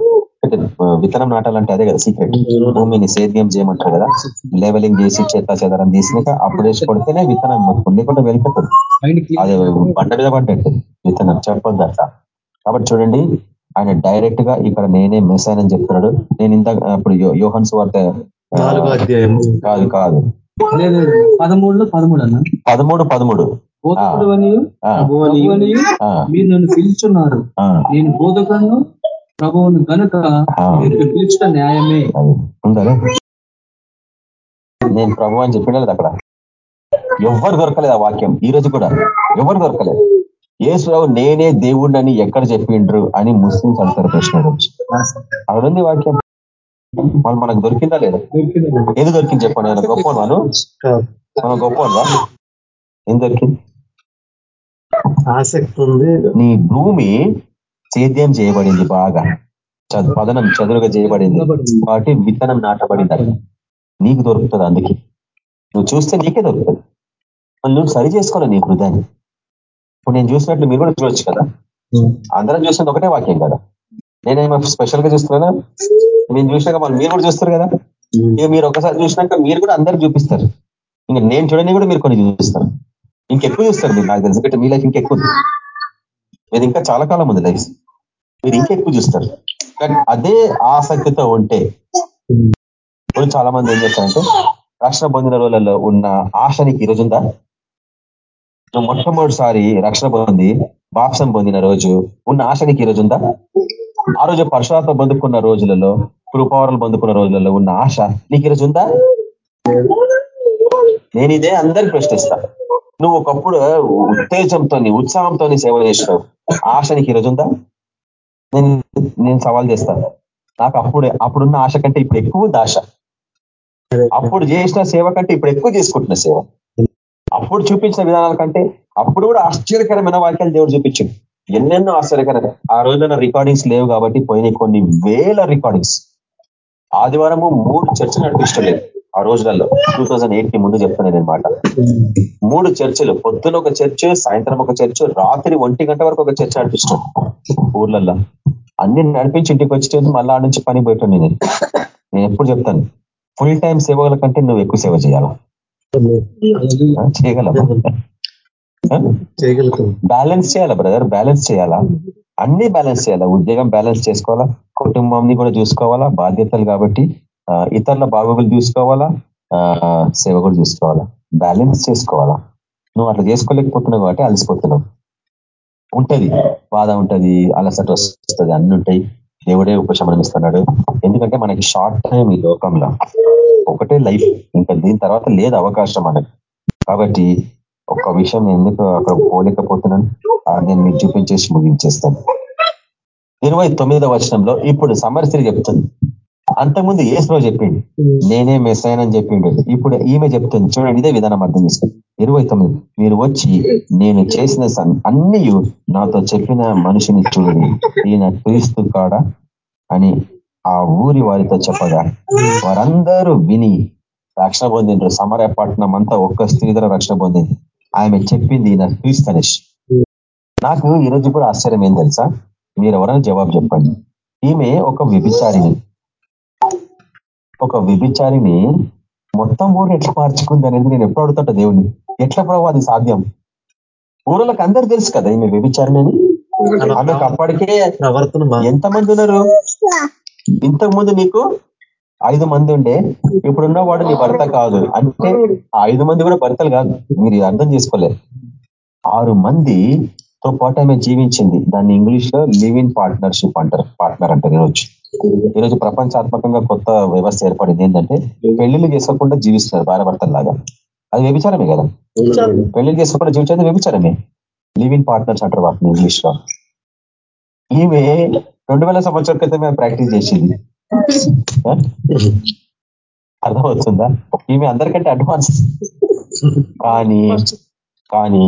విత్తనం నాటాలంటే అదే కదా సీక్రెట్ భూమిని సేద్యం చేయమంటారు కదా. లెవెలింగ్ చేసి చెత్త చెదరం తీసినాక అప్పుడు వేసి కొడితేనే విత్తనం మొత్తం లేకుండా వెళ్ళిపోతుంది. మైండ్ క్లియర్ అది బండ మీద పడ్డట్టు విత్తనం. చెప్పొద్దు అట్లా. కాబట్టి చూడండి ఆయన డైరెక్ట్గా ఇక్కడ నేనే మెస్ అని చెప్తున్నాడు. నేను ఇంత అప్పుడు యో- యోహన్స్ వార్త కాదు కాదు. పదమూడులో పదమూడు అన్న. పదమూడు పదమూడు. బోధకుడు అని ఆ, ప్రభువనియు ఆ, మీరు నన్ను పిలుచున్నారు. నేను బోధకులను ప్రభువును గనుక ఆ. మీరు పిలుచుట న్యాయమే. నేను ప్రభు అని చెప్పిన అక్కడ? ఎవరు దొరకలేదు ఆ వాక్యం. ఈ రోజు కూడా ఎవరు దొరకలేదు. యేసురావు నేనే దేవుడిని ఎక్కడ చెప్పిండ్రు అని ముస్లింస్ అంటారు ప్రశ్న అక్కడ ఉంది వాక్యం. మరి మనకు దొరికిందా లేదా? ఏది దొరికింది చెప్పండి? ఆయన గొప్ప. మనం గొప్ప ఏం దొరికింది? ఆసక్తి ఉంది నీ భూమి సేద్యం చేయబడింది బాగా. పదనం చదురుగా చేయబడింది. కాబట్టి విత్తనం నాటబడింది. అక్కడ నీకు దొరుకుతుంది అందుకే. నువ్వు చూస్తే నీకే దొరుకుతుంది. నువ్వు సరి చేసుకోవాలి నీ హృదయాన్ని. ఇప్పుడు నేను చూసినట్లు మీరు కూడా చూడొచ్చు కదా. అందరం చూసినది ఒకటే వాక్యం కదా. నేనేమో స్పెషల్గా చూస్తున్నానా? నేను చూసినాక మళ్ళీ మీరు కూడా చూస్తారు కదా. ఇక మీరు ఒకసారి చూసినాక మీరు కూడా అందరికి చూపిస్తారు. ఇంకా నేను చూడని కూడా మీరు కొన్ని చూపిస్తారు. ఇంకెక్కువ చూస్తారు మీరు నాకు తెలిసి మీ లైఫ్ ఇంకెక్కువ ఉంది. మీరు ఇంకా చాలా కాలం ఉంది లైఫ్. మీరు ఇంకెక్కువ చూస్తారు. కానీ అదే ఆసక్తితో ఉంటే ఇప్పుడు చాలా మంది ఏం చేస్తారంటే రక్షణ పొందిన రోజులలో ఉన్న ఆశ నీకు ఈరోజు ఉందా? నువ్వు మొట్టమొదటిసారి రక్షణ పొంది బాప్సం పొందిన రోజు ఉన్న ఆశ నీకు ఈరోజు ఉందా? ఆ రోజు పరశురాత్మ పొందుకున్న రోజులలో కృపావరాలు పొందుకున్న రోజులలో ఉన్న ఆశ నీకు ఈరోజు ఉందా? నేను ఇదే అందరికి ప్రశ్నిస్తా. నువ్వు ఒకప్పుడు ఉత్తేజంతో ఉత్సాహంతో సేవ చేసినావు. ఆశ నీకు ఈరోజు ఉందా? నేను నేను సవాల్ చేస్తాను నాకు అప్పుడు అప్పుడున్న ఆశ కంటే ఇప్పుడు ఎక్కువ దాశ అప్పుడు చేసిన సేవ కంటే ఇప్పుడు ఎక్కువ చేసుకుంటున్న సేవ. అప్పుడు చూపించిన విధానాల కంటే అప్పుడు కూడా ఆశ్చర్యకరమైన వాక్యాలు దేవుడు చూపించింది ఎన్నెన్నో ఆశ్చర్యకరమైన ఆ రోజున రికార్డింగ్స్ లేవు కాబట్టి పోయినాయి కొన్ని వేల రికార్డింగ్స్ ఆదివారము మూడు చర్చలు నడిపించలేదు ఆ రోజులలో టూ థౌజండ్ ఎయిట్కి ముందు చెప్తున్నాను అనమాట మూడు చర్చలు పొద్దున ఒక చర్చ్ సాయంత్రం ఒక చర్చ్ రాత్రి ఒంటి గంట వరకు ఒక చర్చ నడిపిస్తాం ఊర్లల్లో. అన్ని నడిపించి ఇంటికి వచ్చేది మళ్ళా నుంచి పని పోయిటాను నేను. నేను ఎప్పుడు చెప్తాను ఫుల్ టైం సేవల కంటే నువ్వు ఎక్కువ సేవ చేయాలా? చేయగలవా? బ్యాలెన్స్ చేయాలా బ్రదర్ బ్యాలెన్స్ చేయాలా? అన్ని బ్యాలెన్స్ చేయాలా? ఉద్యోగం బ్యాలెన్స్ చేసుకోవాలా? కుటుంబంని కూడా చూసుకోవాలా? బాధ్యతలు కాబట్టి ఇతరుల బాగోగులు చూసుకోవాలా? ఆ, సేవ కూడా చూసుకోవాలా? బ్యాలెన్స్ చేసుకోవాలా? నువ్వు అట్లా చేసుకోలేకపోతున్నావు కాబట్టి అలసిపోతున్నావు. ఉంటది. బాధ ఉంటది అలసట వస్తుంది అన్ని ఉంటాయి. దేవుడే ఉపశమనం ఇస్తున్నాడు. ఎందుకంటే మనకి షార్ట్ టైం ఈ లోకంలో ఒకటే లైఫ్ ఇంకా దీని తర్వాత లేదు అవకాశం మనకి. కాబట్టి ఒక విషయం ఎందుకు అక్కడ పోలేకపోతున్నాను? నేను మీకు చూపించేసి ముగించేస్తాను. ఇరవై తొమ్మిదవ వచనంలో ఇప్పుడు సమరస్త్రీ చెప్తుంది. అంతకుముందు ఏసులో చెప్పిండు నేనే మెస్సైన్ అని చెప్పిండు. ఇప్పుడు ఈమె చెప్తుంది చూడండి ఇదే విధానం అర్థం చేసుకోండి ఇరవై తొమ్మిది మీరు వచ్చి నేను చేసిన సన్- అన్ని నాతో చెప్పిన మనిషిని చూడండి. ఈయన క్రీస్తు కాడ అని ఆ ఊరి వారితో చెప్పగా వారందరూ విని రక్షణ పొందిండ్రు. సమర పట్టణం అంతా ఒక్క స్త్రీ ద్వారా రక్షణ పొందింది. ఆమె చెప్పింది ఈయన క్రీస్తు అనేసి నాకు ఈరోజు కూడా ఆశ్చర్యం ఏం తెలుసా? మీరు ఎవరైనా జవాబు చెప్పండి. ఈమె ఒక వ్యభిచారిణి. ఒక వ్యభిచారిని మొత్తం ఊరు ఎట్లా మార్చుకుంది అనేది నేను ఎప్పుడు అడుగుతుంటా దేవుడిని ఎట్లా ప్రభావ అది సాధ్యం? ఊరలకు అందరు తెలుసు కదా ఈమె అని. ఆమెకు అప్పటికే ఎంతమంది ఉన్నారు? ఇంతకు ముందు నీకు ఐదు మంది ఉండే. ఇప్పుడున్న వాడు నీ భర్త కాదు. అంటే ఆ ఐదు మంది కూడా భర్తలు కాదు. మీరు అర్థం చేసుకోలేదు ఆరు మందితో పాటు ఆమె జీవించింది. దాన్ని ఇంగ్లీష్లో లివ్ ఇన్ పార్ట్నర్షిప్ అంటారు. పార్ట్నర్ అంటారు ఈరోజు ఈరోజు ప్రపంచాత్మకంగా కొత్త వ్యవస్థ ఏర్పడింది ఏంటంటే పెళ్ళిళ్ళు చేసుకోకుండా జీవిస్తున్నారు భార్య లాగా అది వ్యభిచారమే కదా. పెళ్ళిళ్ళు చేసుకోకుండా జీవించేది వ్యభిచారమే. లివ్ ఇన్ పార్ట్నర్స్ అంటారు వాటిని ఇంగ్లీష్లో ఈమె రెండు వేల సంవత్సరాల క్రితమే ప్రాక్టీస్ చేసింది? అర్థమవుతుందా? ఈమె అందరికంటే అడ్వాన్స్. కానీ కానీ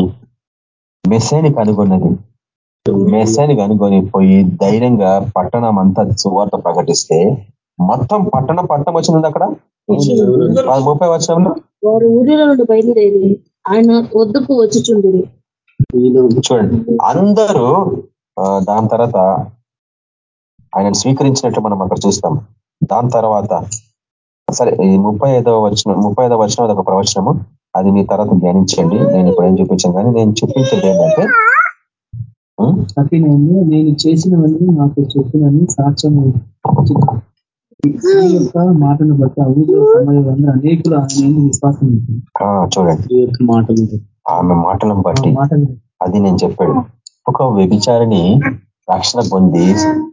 మెస్సేని కనుగొన్నది. మెస్సేని కనుగొని పోయి ధైర్యంగా పట్టణం అంతా సువార్త ప్రకటిస్తే మొత్తం పట్టణం పట్టణం వచ్చింది అక్కడ? ముప్పై వచనంలో? వారు ఊరిలో నుండి బయలుదేరి ఆయన వద్దకు వచ్చిచుండిరి చూడండి. అందరూ దాని తర్వాత ఆయనను స్వీకరించినట్టు మనం అక్కడ చూస్తాం. దాని తర్వాత సరే ఈ ముప్పై ఐదవ వచనం ముప్పై ఐదవ వచనం అది ఒక ప్రవచనము. అది మీ తర్వాత ధ్యానించండి. నేను ఇప్పుడు ఏం చూపించాను కానీ నేను చూపించేది ఏంటంటే నైన్ చేసినవన్నీ నాకు చెప్పినని సాక్ష్యం యొక్క మాటను బట్టి అనేకులు ఆయన విశ్వాసం చూడండి. మాటలు ఆమె మాటలను బట్టి అది నేను చెప్పాడు ఒక వ్యభిచారిని రక్షణ పొంది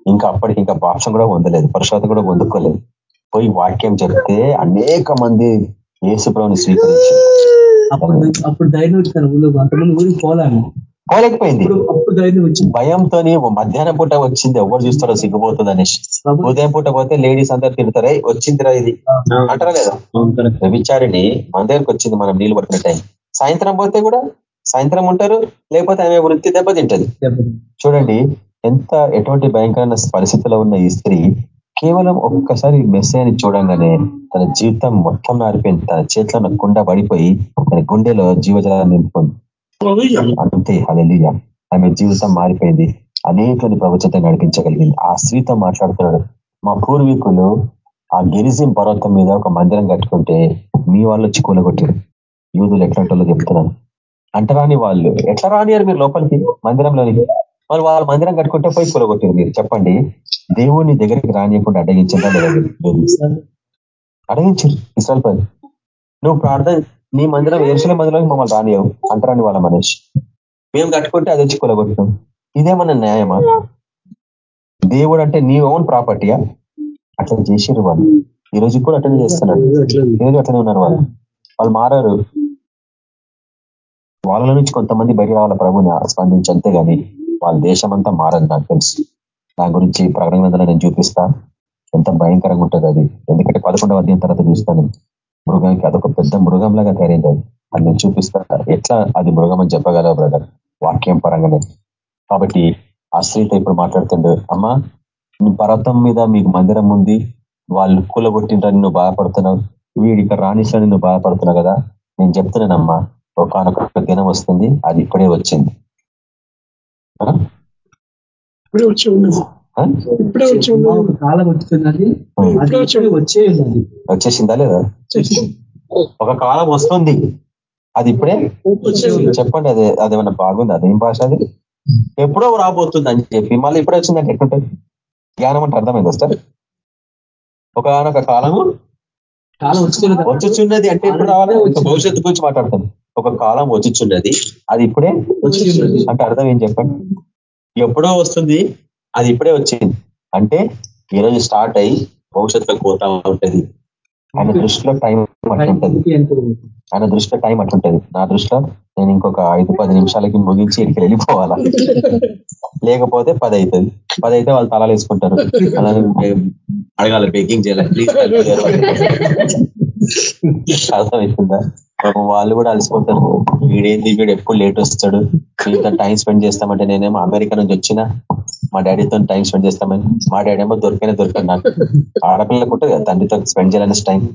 ఇంకా అప్పటికి ఇంకా భాష కూడా పొందలేదు పరిశోధన కూడా పొందుకోలేదు. పోయి వాక్యం చెప్తే అనేక మంది యేసుప్రభుని స్వీకరించి అప్పుడు అప్పుడు ధైర్యం ఊళ్ళో అంతమంది ఊరికి పోలేము పోలేకపోయింది. భయంతో మధ్యాహ్నం పూట వచ్చింది. ఎవరు చూస్తారో సిగ్గుపోతుంది అనేసి ఉదయం పూట పోతే లేడీస్ అందరు తిడతారే వచ్చిందిరా ఇది. అంటారా లేదా వ్యభిచారిని మన దగ్గరకు వచ్చింది మనం నీళ్ళు పట్టిన టైం. సాయంత్రం పోతే కూడా సాయంత్రం ఉంటారు లేకపోతే ఆమె వృత్తి దెబ్బతింటది. చూడండి ఎంత ఎటువంటి భయంకరమైన పరిస్థితిలో ఉన్న ఈ స్త్రీ కేవలం ఒక్కసారి మెస్సేని చూడంగానే తన జీవితం మొత్తం మారిపోయింది తన చేతిలో ఉన్న కుండ పడిపోయి తన గుండెలో జీవజలాన్ని నింపుకుంది. అంతే అలలియ ఆమె జీవితం మారిపోయింది. అనేకని ప్రవచత నడిపించగలిగింది. ఆ స్త్రీతో మాట్లాడుతున్నాడు. మా పూర్వీకులు ఆ గిరిజిం పర్వతం మీద ఒక మందిరం కట్టుకుంటే మీ వాళ్ళు వచ్చి కూలగొట్టారు. యూదులు ఎట్లాంటి చెప్తున్నాను అంటరాని వాళ్ళు. ఎట్లా రానియారు మీరు లోపలికి? మందిరంలోనికి? వాళ్ళు వాళ్ళ మందిరం కట్టుకుంటే పోయి కూలగొట్టారు మీరు. చెప్పండి. దేవుని దగ్గరికి రానియకుండా అడ్డగించిందా అడగించారు ఇస్రాల్ పని నువ్వు ప్రార్థన నీ మందిరం ఏసుల మందిరం మమ్మల్ని రానియవు. అంటారని వాళ్ళ మనిషి. మేము కట్టుకుంటే అది వచ్చి కూలగొట్టినాం ఇదేమన్నా న్యాయమా? దేవుడు అంటే నీ ఓన్ ప్రాపర్టీయా? అట్లా చేసారు వాళ్ళు. ఈ రోజు కూడా అటెండ్ చేస్తున్నాడు ఈరోజు అట్లనే ఉన్నారు వాళ్ళు. వాళ్ళు మారారు. వాళ్ళ నుంచి కొంతమంది బయట రావాల ప్రభుని స్పందించి అంతేగాని. వాళ్ళ దేశం అంతా మారదు నాకు తెలిసి. నా గురించి ప్రకటన గ్రంథంలో నేను చూపిస్తా. ఎంత భయంకరంగా ఉంటుంది అది. ఎందుకంటే పదకొండవ అధ్యాయం తర్వాత చూస్తాను. మృగానికి అదొక పెద్ద మృగంలాగా తయారైంది అది. అది నేను చూపిస్తా. ఎట్లా అది మృగం అని చెప్పగలవు బ్రదర్ వాక్యం పరంగానే. కాబట్టి ఆ ఇప్పుడు మాట్లాడుతుండే అమ్మా నువ్వు పర్వతం మీద మీకు మందిరం ఉంది. వాళ్ళు కూలగొట్టింటారని నువ్వు బాధపడుతున్నావు. వీడి ఇక్కడ రాణిస్తాని నువ్వు బాధపడుతున్నావు కదా. నేను చెప్తున్నానమ్మా ఒకనొక దినం వస్తుంది అది ఇప్పుడే వచ్చింది. ఇప్పుడే వచ్చి ఉన్నది? ఇప్పుడే వచ్చి ఉన్నది. కాలం అది వచ్చే ఉన్నది. వచ్చేసిందా. లేదా? ఒక కాలం వస్తుంది. అది ఇప్పుడే? చెప్పండి అది అదేమన్నా బాగుంది? అదేం భాష అది? ఎప్పుడో రాబోతుంది అని చెప్పి మళ్ళీ ఇప్పుడే వచ్చిందంటే ఎట్లుంటుంది? జ్ఞానం అంటే అర్థమైంది సార్ ఒకనొక కాలము? కాలం వచ్చుతున్నది వచ్చుచున్నది అంటే ఎప్పుడు రావాలి? ఒక భవిష్యత్తు గురించి మాట్లాడతాను. ఒక కాలం వచ్చుచున్నది. అది ఇప్పుడే అంటే అర్థం ఏం చెప్పండి? ఎప్పుడో వస్తుంది అది ఇప్పుడే వచ్చింది. అంటే ఈరోజు స్టార్ట్ అయ్యి భవిష్యత్తులో పోతా ఉంటది. ఆయన దృష్టిలో టైం అట్లుంటది ఆయన దృష్టిలో టైం అట్లుంటది నా దృష్టిలో నేను ఇంకొక ఐదు పది నిమిషాలకి ముగించి ఇక్కడికి వెళ్ళిపోవాలా? లేకపోతే పది అవుతుంది పది అయితే వాళ్ళు తలాలు వేసుకుంటారు. అలాగే అడగాలి బేకింగ్ చేయాలి? ప్లీజ్ అర్థమవుతుందా పాపం వాళ్ళు కూడా అలసిపోతారు. వీడేంది? వీడు ఎప్పుడు లేట్ వస్తాడు. వీళ్ళతో టైం స్పెండ్ చేస్తామంటే నేనేమో అమెరికా నుంచి వచ్చిన మా డాడీతో టైం స్పెండ్ చేస్తామని. మా డాడీ ఏమో దొరికైన దొరికాను నాకు. ఆడపిల్లకు ఉంటుంది కదా తండ్రితో స్పెండ్ చేయాలనే టైం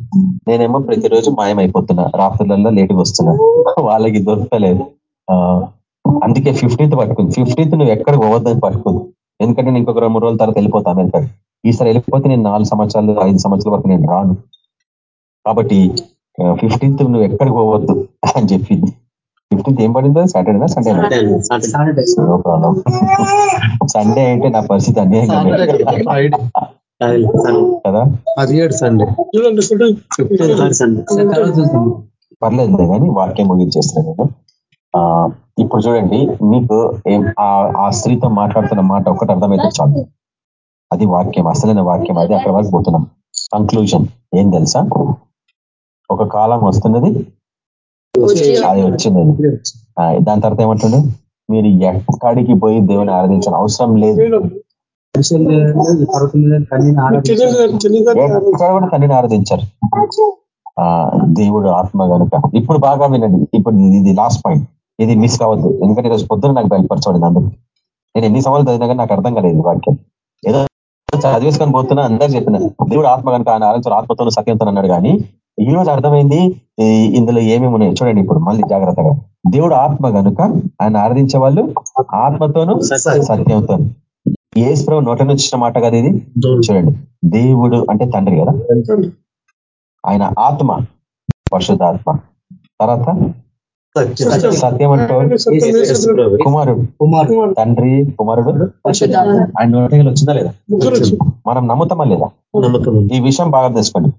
నేనేమో ప్రతిరోజు మాయమైపోతున్నా. రాత్రులలో లేటుగా వస్తున్నా. వాళ్ళకి దొరకలేదు. ఆ, అందుకే ఫిఫ్టీన్త్ పట్టుకుంది. ఫిఫ్టీన్త్ నువ్వు ఎక్కడ పోవద్దని పట్టుకుంది. ఎందుకంటే నేను ఇంకొక రెండు మూడు రోజుల తర్వాత వెళ్ళిపోతా అమెరికా ఈసారి వెళ్ళిపోతే నేను నాలుగు సంవత్సరాలు ఐదు సంవత్సరాల వరకు నేను రాను. కాబట్టి ఫిఫ్టీన్త్ నువ్వు ఎక్కడికి పోవద్దు అని చెప్పింది. ఫిఫ్టీన్త్ ఏం పడిందో సాటర్డేనా సండేనా సాటర్డే నో? ప్రాబ్లం సండే అంటే నా పరిస్థితి అన్యాయంగా. కదా. పదిహేడు సండే సండే పర్లేదు కానీ వాక్యం ముగించేస్తున్నాను నేను. ఆ, ఇప్పుడు చూడండి మీకు ఏం- ఆ- ఆ స్త్రీతో మాట్లాడుతున్న మాట ఒకటి అర్థమైతే చాలు. అది వాక్యం అసలైన వాక్యం. అది అక్కడ వరకు పోతున్నాం. కంక్లూజన్ ఏం తెలుసా? ఒక కాలం వస్తున్నది? అది వచ్చింది. ఆ, దాని తర్వాత ఏమంటుండే? మీరు ఎక్కడికి పోయి దేవుని ఆరాధించిన అవసరం లేదు. ఎక్కడ కూడా తండ్రిని ఆరాధించారు. ఆ దేవుడు ఆత్మ కనుక ఇప్పుడు బాగా వినండి. ఇప్పుడు ఇది- ఇది లాస్ట్ పాయింట్ ఇది మిస్ కావద్దు. ఎందుకంటే ఈరోజు పొద్దున నాకు బయలుపరచబడింది అందుకు నేను ఎన్ని సవాళ్ళు చదివినా కానీ నాకు అర్థం కాలేదు వాక్యం. ఏదో చదివేసుకొని పోతున్నా అందరు చెప్పిన దేవుడు ఆత్మ కనుక ఆయన ఆలోచన ఆత్మతో సత్యంతో అన్నాడు కానీ ఈ రోజు అర్థమైంది ఇందులో ఏమేమి ఉన్నాయి చూడండి ఇప్పుడు మళ్ళీ జాగ్రత్తగా. దేవుడు ఆత్మ కనుక ఆయన ఆరాధించే వాళ్ళు ఆత్మతోను సత్యంతో. ఏసు నోట నుంచి వచ్చిన మాట కదా ఇది? చూడండి. దేవుడు అంటే తండ్రి కదా? ఆయన ఆత్మ పరిశుద్ధాత్మ. తర్వాత సత్యం. అంటే కుమారుడు. కుమారుడు. తండ్రి కుమారుడు. ఆయన నోటలు వచ్చిందా లేదా? మనం నమ్ముతామా లేదా? ఈ విషయం బాగా తెలుసుకోండి.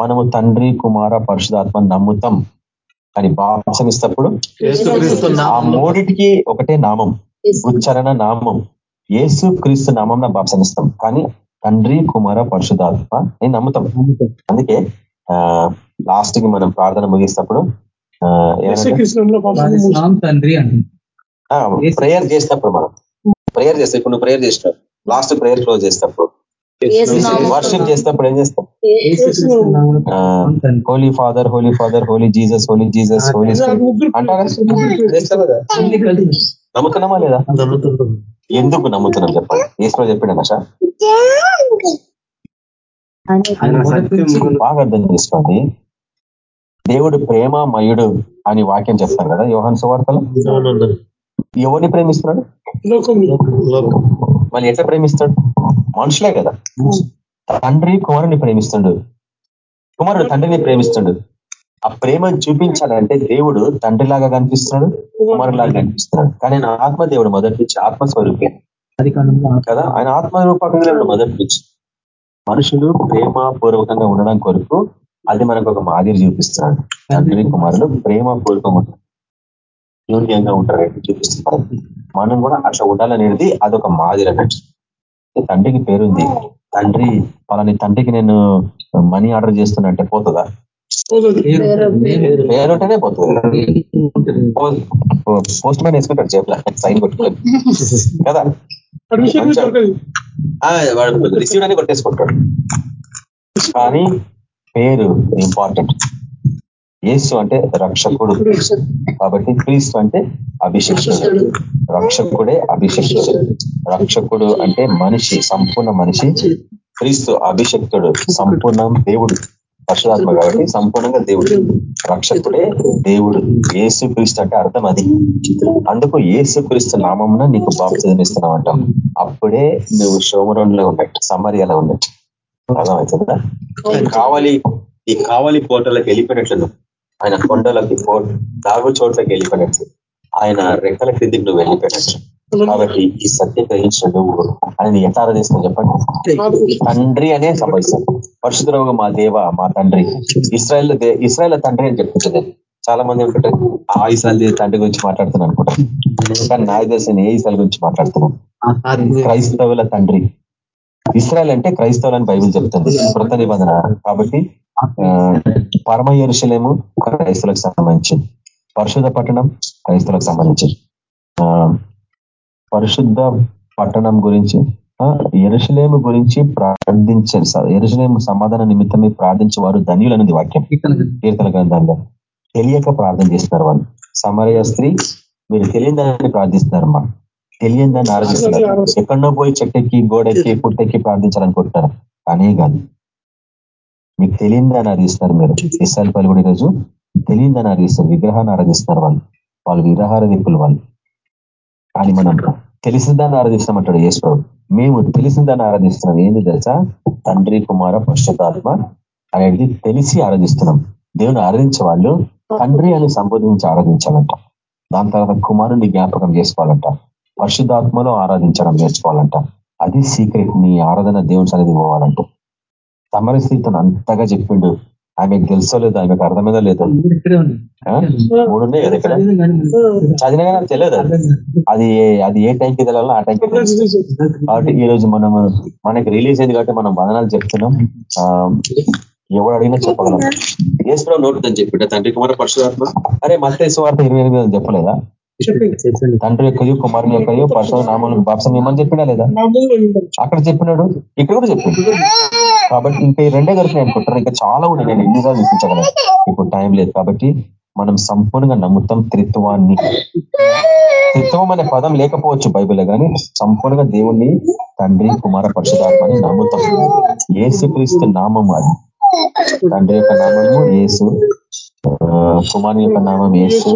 మనము తండ్రి కుమార పరిశుధాత్మ నమ్ముతాం. అని బాప్సమిస్తప్పుడు యేసుక్రీస్తు ఆ మూడిటికి ఒకటే నామం ఉచ్చారణ నామం. యేసు క్రీస్తు నామం బాప్సమిస్తాం కానీ తండ్రి కుమార పరిశుధాత్మ నేను నమ్ముతాం. అందుకే ఆ లాస్ట్కి మనం ప్రార్థన ముగిస్తప్పుడు ప్రేయర్ చేసినప్పుడు మనం. ప్రేయర్ చేస్తాం. ఇప్పుడు నువ్వు ప్రేయర్ చేసినావు. లాస్ట్ ప్రేయర్ క్లోజ్ చేసినప్పుడు. వర్షిప్ చేసినప్పుడు ఏం చేస్తాం? Holy father holy father holy Jesus holy Jesus holy అంటారా? నమ్ముతున్నామా లేదా? ఎందుకు నమ్ముతున్నాం చెప్పండి. ఏసులో మొదటి నుంచి బాగా అర్థం చేసుకోండి. దేవుడు ప్రేమమయుడు అని వాక్యం చెప్తారు కదా యోహన్ సువార్తలో? ఎవరిని ప్రేమిస్తున్నాడు? మళ్ళీ ఎట్లా ప్రేమిస్తాడు? మనుషులే కదా. తండ్రి కుమారుని ప్రేమిస్తాడు. కుమారుడు తండ్రిని ప్రేమిస్తాడు. ఆ ప్రేమను చూపించాలంటే దేవుడు తండ్రిలాగా కనిపిస్తున్నాడు కుమారులాగా కనిపిస్తున్నాడు. కానీ ఆయన ఆత్మదేవుడు మొదటి నుంచి ఆత్మస్వరూపే కదా. ఆయన ఆత్మరూపకంగా మొదటి నుంచి. మనుషులు ప్రేమ పూర్వకంగా ఉండడం కొరకు అది మనకు ఒక మాదిరి చూపిస్తున్నాడు. తండ్రి కుమారులు ప్రేమ పూర్వకంగా ఉంటారు యోగ్యంగా ఉంటారు చూపిస్తున్నారు. మనం కూడా అట్లా ఉండాలనేది అదొక మాదిరి అన్నట్టు. తండ్రికి పేరుంది. తండ్రి పలాని తండ్రికి నేను మనీ ఆర్డర్ చేస్తున్నా అంటే పోతుందా? పోతుంది. పేరు పేరుంటేనే పోతుంది. పోస్ట్ మ్యాన్ వేసుకుంటాడు చేపల సైన్ కొట్టుకొని. కదా? అడ్మిషన్ మంచిగా- దొరకదు. ఆ, వాడు రిసీవ్ అని కొట్టేసుకుంటాడు. కానీ పేరు ఇంపార్టెంట్. యేసు అంటే రక్షకుడు. కాబట్టి క్రీస్తు అంటే అభిషిక్తుడు. రక్షకుడే అభిషిక్తుడు. రక్షకుడు అంటే మనిషి సంపూర్ణ మనిషి. క్రీస్తు అభిషక్తుడు సంపూర్ణ దేవుడు. పరశురాత్మ కాబట్టి సంపూర్ణంగా దేవుడు. రక్షకుడే దేవుడు. ఏసు క్రీస్తు అంటే అర్థం అది. అందుకు ఏసు క్రీస్తు నామమున నీకు బాప్తిజమిస్తున్నావు అంటాం అప్పుడే నువ్వు షోమరంలో ఉన్నట్టు సమర్యాలో ఉన్నట్టు అర్థమవుతుందా? కావాలి ఈ కావాలి కోటలకు వెళ్ళిపోయినట్లు ఆయన కొండలకి కో- దాగు చోట్లకి వెళ్ళిపోయినట్లు ఆయన రెక్కల క్రిందికి నువ్వు వెళ్ళిపోయినట్లు కాబట్టి ఈ సత్యం గ్రహించిన నువ్వు ఆయన ఎట్లా ఆరాధిస్తావు చెప్పండి. తండ్రి అనే సంభవిస్తాం పరిశుద్ధరావు మా దేవ మా తండ్రి. ఇస్రాయల్ ఇస్రాయల్ తండ్రి అని చెప్పుకుంటుంది చాలా మంది అనుకుంటారు ఆ ఇస్రాయల్ తండ్రి గురించి మాట్లాడుతున్నాను అనుకుంటారు. కానీ నాకు తెలిసిన ఏ ఇస్రాయల్ గురించి మాట్లాడుతున్నాను? క్రైస్తవుల తండ్రి. ఇస్రాయల్ అంటే క్రైస్తవులని బైబిల్ చెప్తుంది కృత నిబంధన. కాబట్టి ఆ, పరమ ఎరుశలేము క్రైస్తవులకు సంబంధించింది పరిశుద్ధ పట్టణం క్రైస్తవులకు సంబంధించింది ఆ, పరిశుద్ధ పట్టణం గురించి ఎరుసలేము గురించి ప్రార్థించారు ఎరుసలేము సమాధాన నిమిత్తమే ప్రార్థించే వారు ధన్యులన్నది వాక్యం. కీర్తన గ్రంథంలో. తెలియక ప్రార్థన చేస్తున్నారు వాళ్ళు. సమరయ స్త్రీ మీరు తెలియదని ప్రార్థిస్తున్నారు మా తెలియదని ఆరాధిస్తున్నారు ఎక్కడో పోయి చెట్టెక్కి గోడెక్కి పుట్టెక్కి ప్రార్థించాలనుకుంటున్నారు కానీ కాదు. మీకు తెలియదని ఆరాధిస్తున్నారు మీరు. ఇస్రాయల్ పలు కూడా ఈరోజు తెలియదని ఆరాధిస్తారు. విగ్రహాన్ని ఆరాధిస్తున్నారు వాళ్ళు. వాళ్ళు విగ్రహారధికులు వాళ్ళు. కానీ మనం తెలిసిందాన్ని ఆరాధిస్తామంటాడు యేసు మేము తెలిసిందాన్ని ఆరాధిస్తున్నాం. ఏంది తెలుసా? తండ్రి కుమార పరిశుద్ధాత్మ అనేది తెలిసి ఆరాధిస్తున్నాం. దేవుని ఆరాధించే వాళ్ళు తండ్రి అని సంబోధించి ఆరాధించాలంట. దాని తర్వాత కుమారుని జ్ఞాపకం చేసుకోవాలంట. పరిశుద్ధాత్మలో ఆరాధించడం నేర్చుకోవాలంట. అది సీక్రెట్. నీ ఆరాధన దేవుని సన్నిధి పోవాలంట. సమర స్థితిని అంతగా చెప్పిండు. ఆమెకు తెలుసో లేదో ఆమెకు అర్థమైందో లేదో? మూడు ఉన్నాయి కదా ఇక్కడ? చదివినా కానీ నాకు తెలియదు? అది. అది ఏ- అది ఏ టైంకి తెలాలో ఆ టైంకి కాబట్టి ఈ రోజు మనం మనకి రిలీజ్ అయింది కాబట్టి మనం వదనాలు చెప్తున్నాం. ఆ, ఎవడు అడిగినా చెప్పగలం. ఏసులో నోటుందని చెప్పిండ తండ్రి కుమార పరశురాత్మ అరే మత్తే సువార్త ఇరవై ఎనిమిది అని చెప్పలేదా? తండ్రి యొక్కయో కుమారుని యొక్కయో పరశుర నామూలకు బాప్సం ఇమ్మని చెప్పినా లేదా? అక్కడ చెప్పినాడు. ఇక్కడ కూడా చెప్పిండు. కాబట్టి ఇంకా ఈ రెండే దొరికినాయి అనుకుంటారు ఇంకా చాలా ఉన్నాయి. నేను ఎన్నిసార్లు చూపించగలను? ఇప్పుడు టైం లేదు కాబట్టి మనం సంపూర్ణంగా నమ్ముతాం త్రిత్వాన్ని. త్రిత్వం అనే పదం లేకపోవచ్చు బైబిల్ కానీ సంపూర్ణంగా దేవుణ్ణి తండ్రి కుమార పరిశుధాత్మని నమ్ముతాం. ఏసుక్రీస్తు నామము అది. తండ్రి యొక్క నామము ఏసు కుమారుని యొక్క నామం ఏసు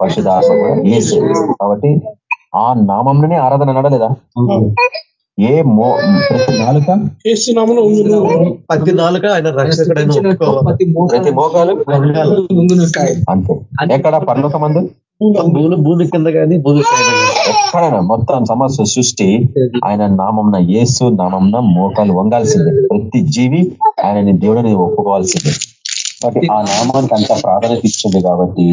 పరిశుధాత్మ కూడా ఏసు కాబట్టి ఆ నామంలోనే ఆరాధన నడలేదా? ఏ మో ప్రతి నాలుక? ప్రతి నాలుక ఆయన ప్రతి మోకాలు. అంతే. ఎక్కడ? పరలోకమందు? భూమి. భూమి కింద కానీ భూమి. ఎక్కడైనా మొత్తం సమస్య సృష్టి ఆయన నామంన యేసు నామంన మోకాలు వంగాల్సిందే. ప్రతి జీవి ఆయనని దేవుడిని ఒప్పుకోవాల్సిందే. కాబట్టి ఆ నామానికి అంత ప్రాధాన్యత ఇచ్చింది కాబట్టి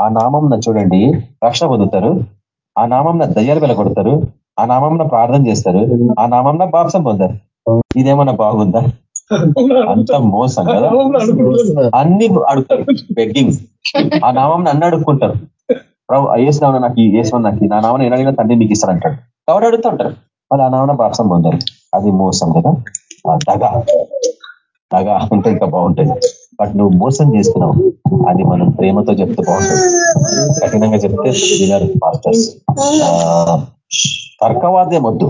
ఆ నామంన చూడండి రక్షణ పొందుతారు. ఆ నామంన దయ్యాలు వెలగొడతారు. ఆ నామంన ప్రార్థన చేస్తారు. ఆ నామంన బాప్సం పొందారు ఇదేమన్నా బాగుందా? అంత మోసం కదా. అన్ని అడుగుతారు. బెగ్గింగ్ ఆ నామం అన్ని అడుక్కుంటారు. ప్రభు ఏసునామన నాకు ఈ నాకు ఈ నా నామన ఏనాడైనా తండ్రి మీకు ఇస్తారంటాడు కాబట్టి అడుగుతుంటారు వాళ్ళు ఆ నామన బాప్సం పొందారు అది మోసం కదా. ఆ దగ. దగ అంటే ఇంకా బాగుంటుంది. బట్ నువ్వు మోసం చేస్తున్నావు అది మనం ప్రేమతో చెప్తే బాగుంటుంది. కఠినంగా చెప్తే వినరు మాస్టర్స్. తర్కవాదే వద్దు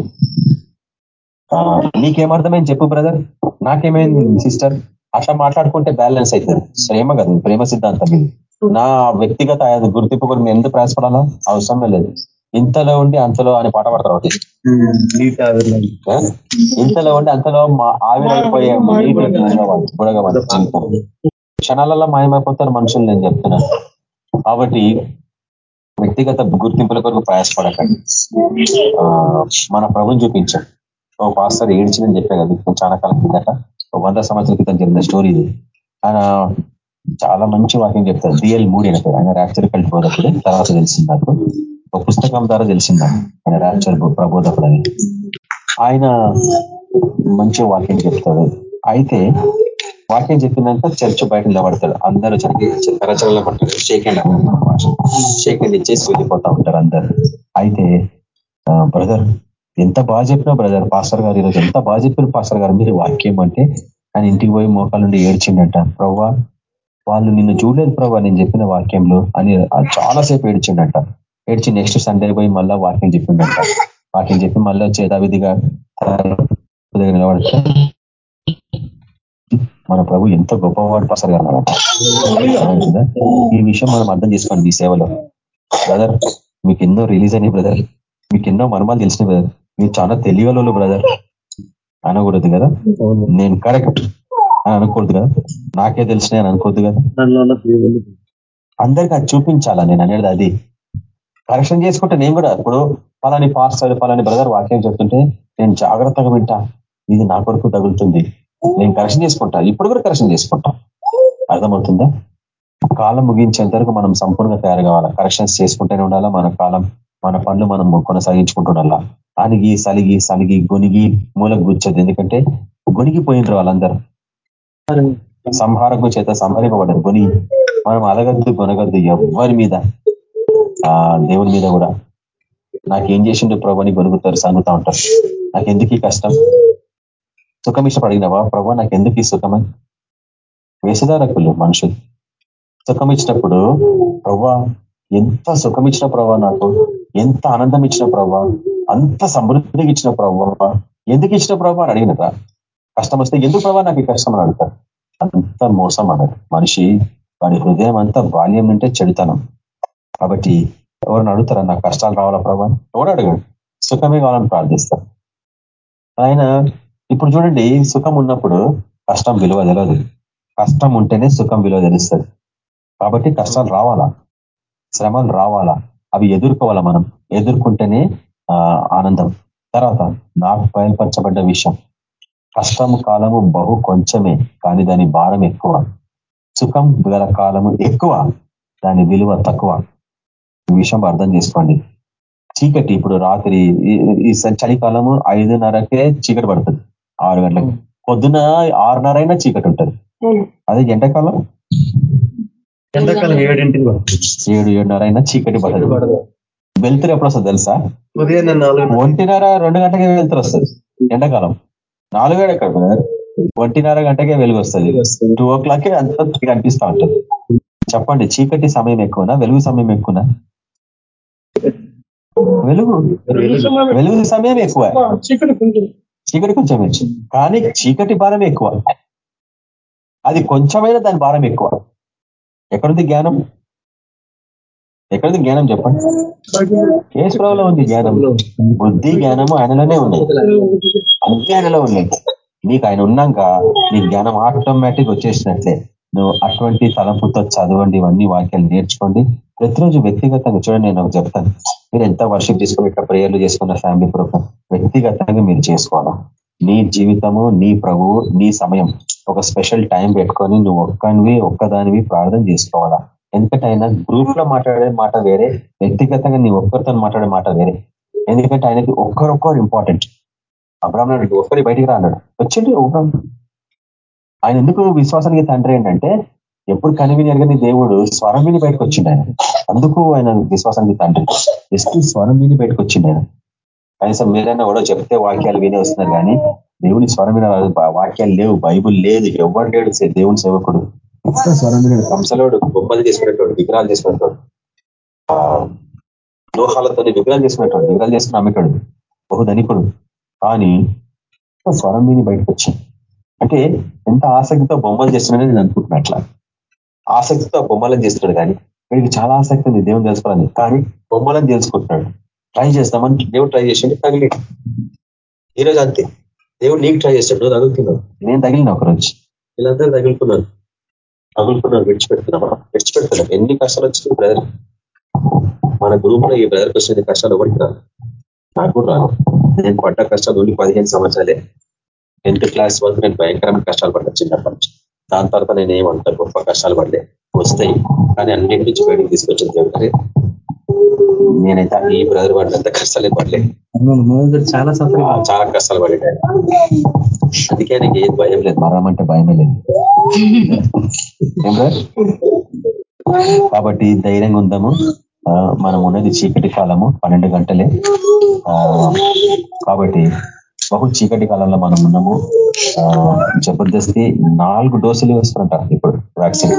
నీకేమర్థమైంది చెప్పు బ్రదర్? నాకేమైంది సిస్టర్? అట్లా మాట్లాడుకుంటే బ్యాలెన్స్ అవుతుంది ప్రేమ కదా ప్రేమ సిద్ధాంతం నా వ్యక్తిగత గుర్తింపు కూడా నేను ఎందుకు ప్రయాసపడాలా అవసరం లేదు. ఇంతలో ఉండి అంతలో అని పాట పడతారు ఒకటి? ఇంతలో ఉండి అంతలో మా ఆవిరైపోయే క్షణాలలో మాయమైపోతారు మనుషులు నేను చెప్తున్నాను కాబట్టి వ్యక్తిగత గుర్తింపుల కొరకు ప్రయాసపడకండి. ఆ, మన ప్రభుని చూపించాం. ఓ పాస్టర్ ఏడ్చిందని చెప్పే కదా చాలా కాలం కిందట ఒక వంద సంవత్సరాల క్రితం జరిగిన స్టోరీ ఇది. ఆయన చాలా మంచి వాక్యం చెప్తారు. డిఎల్ మూడు అయినప్పుడు ఆయన ర్యాప్చర్ కలిసి బోధకుడు తర్వాత తెలిసింది నాకు. ఒక పుస్తకం ద్వారా తెలిసింది? ఆయన ర్యాప్చర్ ప్రబోధకుడు అని ఆయన మంచి వాక్యం చెప్తాడు. అయితే వాక్యం చెప్పినాక చర్చ్ బయట నిలబడతాడు. అందరూ చదివి కరచలలో పడతారు షేక్ హ్యాండ్ షేక్ హ్యాండ్ ఇచ్చేసి వెళ్ళిపోతా ఉంటారు అందరు. అయితే బ్రదర్ ఎంత బాగా చెప్పినా బ్రదర్ పాస్టర్ గారు ఈరోజు ఎంత బాగా చెప్పారు పాస్టర్ గారు మీరు వాక్యం అంటే ఆయన ఇంటికి పోయి మోకాల నుండి ఏడ్చిండట ప్రవ్వా వాళ్ళు నిన్ను చూడలేదు ప్రభా నేను చెప్పిన వాక్యంలో అని చాలాసేపు ఏడ్చిండట. ఏడ్చి నెక్స్ట్ సండే పోయి మళ్ళా వాక్యం చెప్పిండట. వాక్యం చెప్పి మళ్ళీ చేదావిధిగా నిలబడట మన ప్రభు ఎంత గొప్పవాడు పాస్టర్ గారు ఈ విషయం మనం అర్థం చేసుకోండి ఈ సేవలో. బ్రదర్ మీకు ఎన్నో రిలీజ్ అయినాయి బ్రదర్ మీకు ఎన్నో మర్మాలు తెలిసిన బ్రదర్ మీరు చాలా తెలియగలరు బ్రదర్ అనకూడదు కదా? నేను కరెక్ట్ అని అనకూడదు కదా? నాకే తెలిసినాయి అని అనుకోవద్దు కదా? అందరికి అది చూపించాలా నేను అనేది? అది కరెక్షన్ చేసుకుంటే నేను కూడా ఇప్పుడు పలాని పాస్టర్ పలాని బ్రదర్ వాక్యం చెప్తుంటే నేను జాగ్రత్తగా వింటా. ఇది నా కొరకు తగులుతుంది. నేను కరెక్షన్ చేసుకుంటా. ఇప్పుడు కూడా కరెక్షన్ చేసుకుంటా. అర్థమవుతుందా? కాలం ముగించేంత వరకు మనం సంపూర్ణంగా తయారు కావాలా? కరెక్షన్స్ చేసుకుంటూనే ఉండాలా? మన కాలం మన పనులు మనం కొనసాగించుకుంటుండాలా అనిగి సలిగి సలిగి గొనిగి మూలకు గుచ్చదు. ఎందుకంటే గొనిగిపోయినరు వాళ్ళందరూ. సంహారకు చేత సంహరింపబడ్డారు. గొని మనం అలగద్దు కొనగద్దు ఎవరి మీద. ఆ దేవుని మీద కూడా. నాకేం చేసిండు ప్రభు? అని గొనుగుతారు సాగుతూ ఉంటారు. నాకు ఎందుకు ఈ కష్టం? సుఖం ఇష్టపడినవా? ప్రభు నాకు ఎందుకు ఈ సుఖమని వేసదారకులు మనుషులు. సుఖం ఇచ్చినప్పుడు ప్రభా ఎంత సుఖం ఇచ్చిన ప్రభావ నాకు? ఎంత ఆనందం ఇచ్చిన ప్రభా? అంత సమృద్ధిగా ఇచ్చిన ప్రభావ ఎందుకు ఇచ్చిన ప్రభావ అని అడిగినట కష్టం వస్తే ఎందుకు ప్రభావ నాకు ఈ కష్టం అని అడుగుతారు? అంత మోసం అన్నాడు మనిషి వాడి హృదయం అంతా బాల్యం అంటే చెడుతనం. కాబట్టి ఎవరిని అడుగుతారా? నాకు కష్టాలు రావాలా ప్రభా ఎవడు అడగడు సుఖమే కావాలని ప్రార్థిస్తారు. ఆయన ఇప్పుడు చూడండి సుఖం ఉన్నప్పుడు కష్టం విలువ తెలియదు కష్టం ఉంటేనే సుఖం విలువ తెలుస్తుంది. కాబట్టి కష్టాలు రావాలా? శ్రమలు రావాలా? అవి ఎదుర్కోవాలా మనం? ఎదుర్కొంటేనే ఆనందం. తర్వాత నాకు బయలుపరచబడ్డ విషయం. కష్టము కాలము బహు కొంచెమే కానీ దాని భారం ఎక్కువ. సుఖం గల కాలము ఎక్కువ దాని విలువ తక్కువ. ఈ విషయం అర్థం చేసుకోండి. చీకటి ఇప్పుడు రాత్రి ఈ చలికాలము ఐదున్నరకే చీకటి పడుతుంది. ఆరు గంటలకు. పొద్దున ఆరున్నర అయినా చీకటి ఉంటుంది. అదే ఎండాకాలం? ఎండాకాలం ఏడింటికి ఏడు ఏడున్నర అయినా చీకటి పడదు. వెళ్తురు ఎప్పుడు వస్తుంది తెలుసా? ఉదయం ఒంటిన్నర రెండు గంటకే వెళ్తురు వస్తుంది. ఎండాకాలం. నాలుగేడు ఎక్కడ ఒంటిన్నర గంటకే వెలుగు వస్తుంది. టూ ఓ క్లాకే అంత కనిపిస్తూ ఉంటుంది. చెప్పండి చీకటి సమయం ఎక్కువనా వెలుగు సమయం ఎక్కువనా? వెలుగు వెలుగు సమయం ఎక్కువ. చీకటి కొంచెం. కానీ చీకటి భారం ఎక్కువ. అది కొంచెమైనా దాని భారం ఎక్కువ. ఎక్కడుంది జ్ఞానం? ఎక్కడుంది జ్ఞానం చెప్పండి. కేశవరావులో ఉంది జ్ఞానంలో బుద్ధి జ్ఞానము ఆయనలోనే ఉన్నాయి. అన్ని ఆయనలో ఉన్నాయి. నీకు ఆయన ఉన్నాక నీ జ్ఞానం ఆటోమేటిక్ వచ్చేసినట్లే. అటువంటి తలంపుతో చదవండి ఇవన్నీ వాక్యాలు నేర్చుకోండి. ప్రతిరోజు వ్యక్తిగతంగా చూడండి నేను చెప్తాను. మీరు ఎంత వర్షిప్ చేసుకుని ఇట్లా ప్రేయర్లు చేసుకున్న ఫ్యామిలీ ప్రోగ్రామ్ వ్యక్తిగతంగా మీరు చేసుకోవాలా? నీ జీవితము నీ ప్రభువు నీ సమయం ఒక స్పెషల్ టైం పెట్టుకొని నువ్వు ఒక్కనివి ఒక్కదానివి ప్రార్థన చేసుకోవాలా? ఎందుకంటే ఆయన గ్రూప్లో మాట్లాడే మాట వేరే వ్యక్తిగతంగా నీ ఒక్కరితో మాట్లాడే మాట వేరే. ఎందుకంటే ఆయనకి ఒక్కరొక్కరు ఇంపార్టెంట్ అబ్రాహ్మణ ఒక్కరి బయటికి రాన్నాడు వచ్చింది అబ్రాహ్మ ఆయన ఎందుకు విశ్వాసానికి తండ్రి ఏంటంటే ఎప్పుడు కనివిని ఎరగని దేవుడు స్వరం విని బయటకు వచ్చిండు ఆయన. అందుకు ఆయన విశ్వాసానికి తండ్రి. జస్ట్ స్వరం విని బయటకు వచ్చిండు ఆయన. కనీసం మీరైనా కూడా చెప్తే వాక్యాలు విని వస్తున్నారు కానీ దేవుని స్వరం విన వాక్యాలు లేవు. బైబుల్ లేదు. ఎవరు లేడు దేవుని సేవకుడు. స్వరం విన కంసలోడు బొమ్మలు చేసుకునేటోడు విగ్రహాలు చేసుకునేటోడు లోహాలతో విగ్రహాలు చేసుకునేటోడు విగ్రహాలు చేసుకుని అమ్మేటోడు. బహుధనికుడు కానీ స్వరం విని బయటకు వచ్చింది అంటే ఎంత ఆసక్తితో బొమ్మలు చేస్తున్నాడని నేను అనుకుంటున్నా అట్లా. ఆసక్తితో బొమ్మలను చేస్తున్నాడు కానీ వీడికి చాలా ఆసక్తి ఉంది దేవుని తెలుసుకోవాలని కానీ బొమ్మలను తెలుసుకుంటున్నాడు. ట్రై చేస్తామని దేవుడు ట్రై చేసిండు తగిలి ఈరోజు అంతే. దేవుడు నీకు ట్రై చేస్తాడు నువ్వు తగులుతున్నావు. నేను తగిలిన ఒకరోజు వీళ్ళందరూ తగులుకున్నారు. తగులుకున్నారు విడిచిపెడుతున్నామా విడిచిపెడుతున్నాం. ఎన్ని కష్టాలు వచ్చినాయి బ్రదర్ మన గ్రూప్లో ఈ బ్రదర్కి వచ్చిన కష్టాలు ఎవరికి రాదు నాకు రాదు నేను పడ్డ కష్టాలు ఓన్లీ పదిహేను సంవత్సరాలే. టెన్త్ క్లాస్ వరకు నేను భయంకరమైన కష్టాలు పడ్డా చిన్నప్పటి నుంచి. దాని తర్వాత నేను ఏమంటా గొప్ప కష్టాలు పడలే. వస్తాయి. కానీ అన్నింటి నుంచి బయటకు తీసుకొచ్చింది దేవుడు. నేనైతే ఈ బ్రదర్ పడినంత కష్టాలే పడలే. చాలా చాలా కష్టాలు పడేట. అందుకే నాకు ఏది భయం లేదు. మరణం అంటే భయమే లేదు. కాబట్టి ధైర్యంగా ఉందాము. మనం ఉన్నది చీకటి కాలము పన్నెండు గంటలే. కాబట్టి బహు చీకటి కాలంలో మనం ఉన్నాము. ఆ, జబర్దస్తి నాలుగు డోసులు వేసుకుంటారు ఇప్పుడు వ్యాక్సిన్.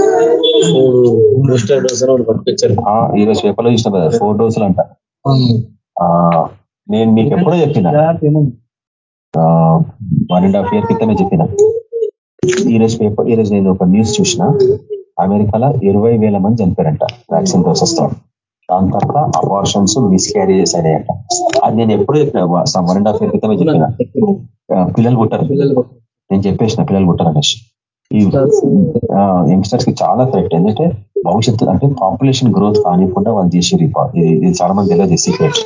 బూస్టర్ డోస్ అని ఒకటి పట్టుకొచ్చారు ఆ, ఈ రోజు పేపర్లో చూసిన కదా ఫోర్ డోసులు అంట. ఆ, నేను మీకు ఎప్పుడో చెప్పిన. వన్ అండ్ హాఫ్ ఇయర్ క్రితమే చెప్పిన. ఈ రోజు పేపర్ ఈ రోజు నేను ఒక న్యూస్ చూసిన. అమెరికాలో ఇరవై వేల మంది చనిపోయారంట వ్యాక్సిన్ డోసెస్తో దాని తర్వాత అబార్షన్స్ మిస్క్యారేజెస్ అయినాయంట అది నేను ఎప్పుడు చెప్పిన వన్ అండ్ హాఫ్ ఇయర్ క్రితమే చెప్పిన. పిల్లలు పుట్టారు. నేను చెప్పేసిన పిల్లలు పుట్టారు అనేసి. ఈ యంగ్స్టర్స్కి చాలా థ్రెట్ ఏంటంటే భవిష్యత్తు అంటే పాపులేషన్ గ్రోత్ కానివ్వకుండా వాళ్ళు చేసి ఇది చాలా మంది తెలియదు సీక్రెట్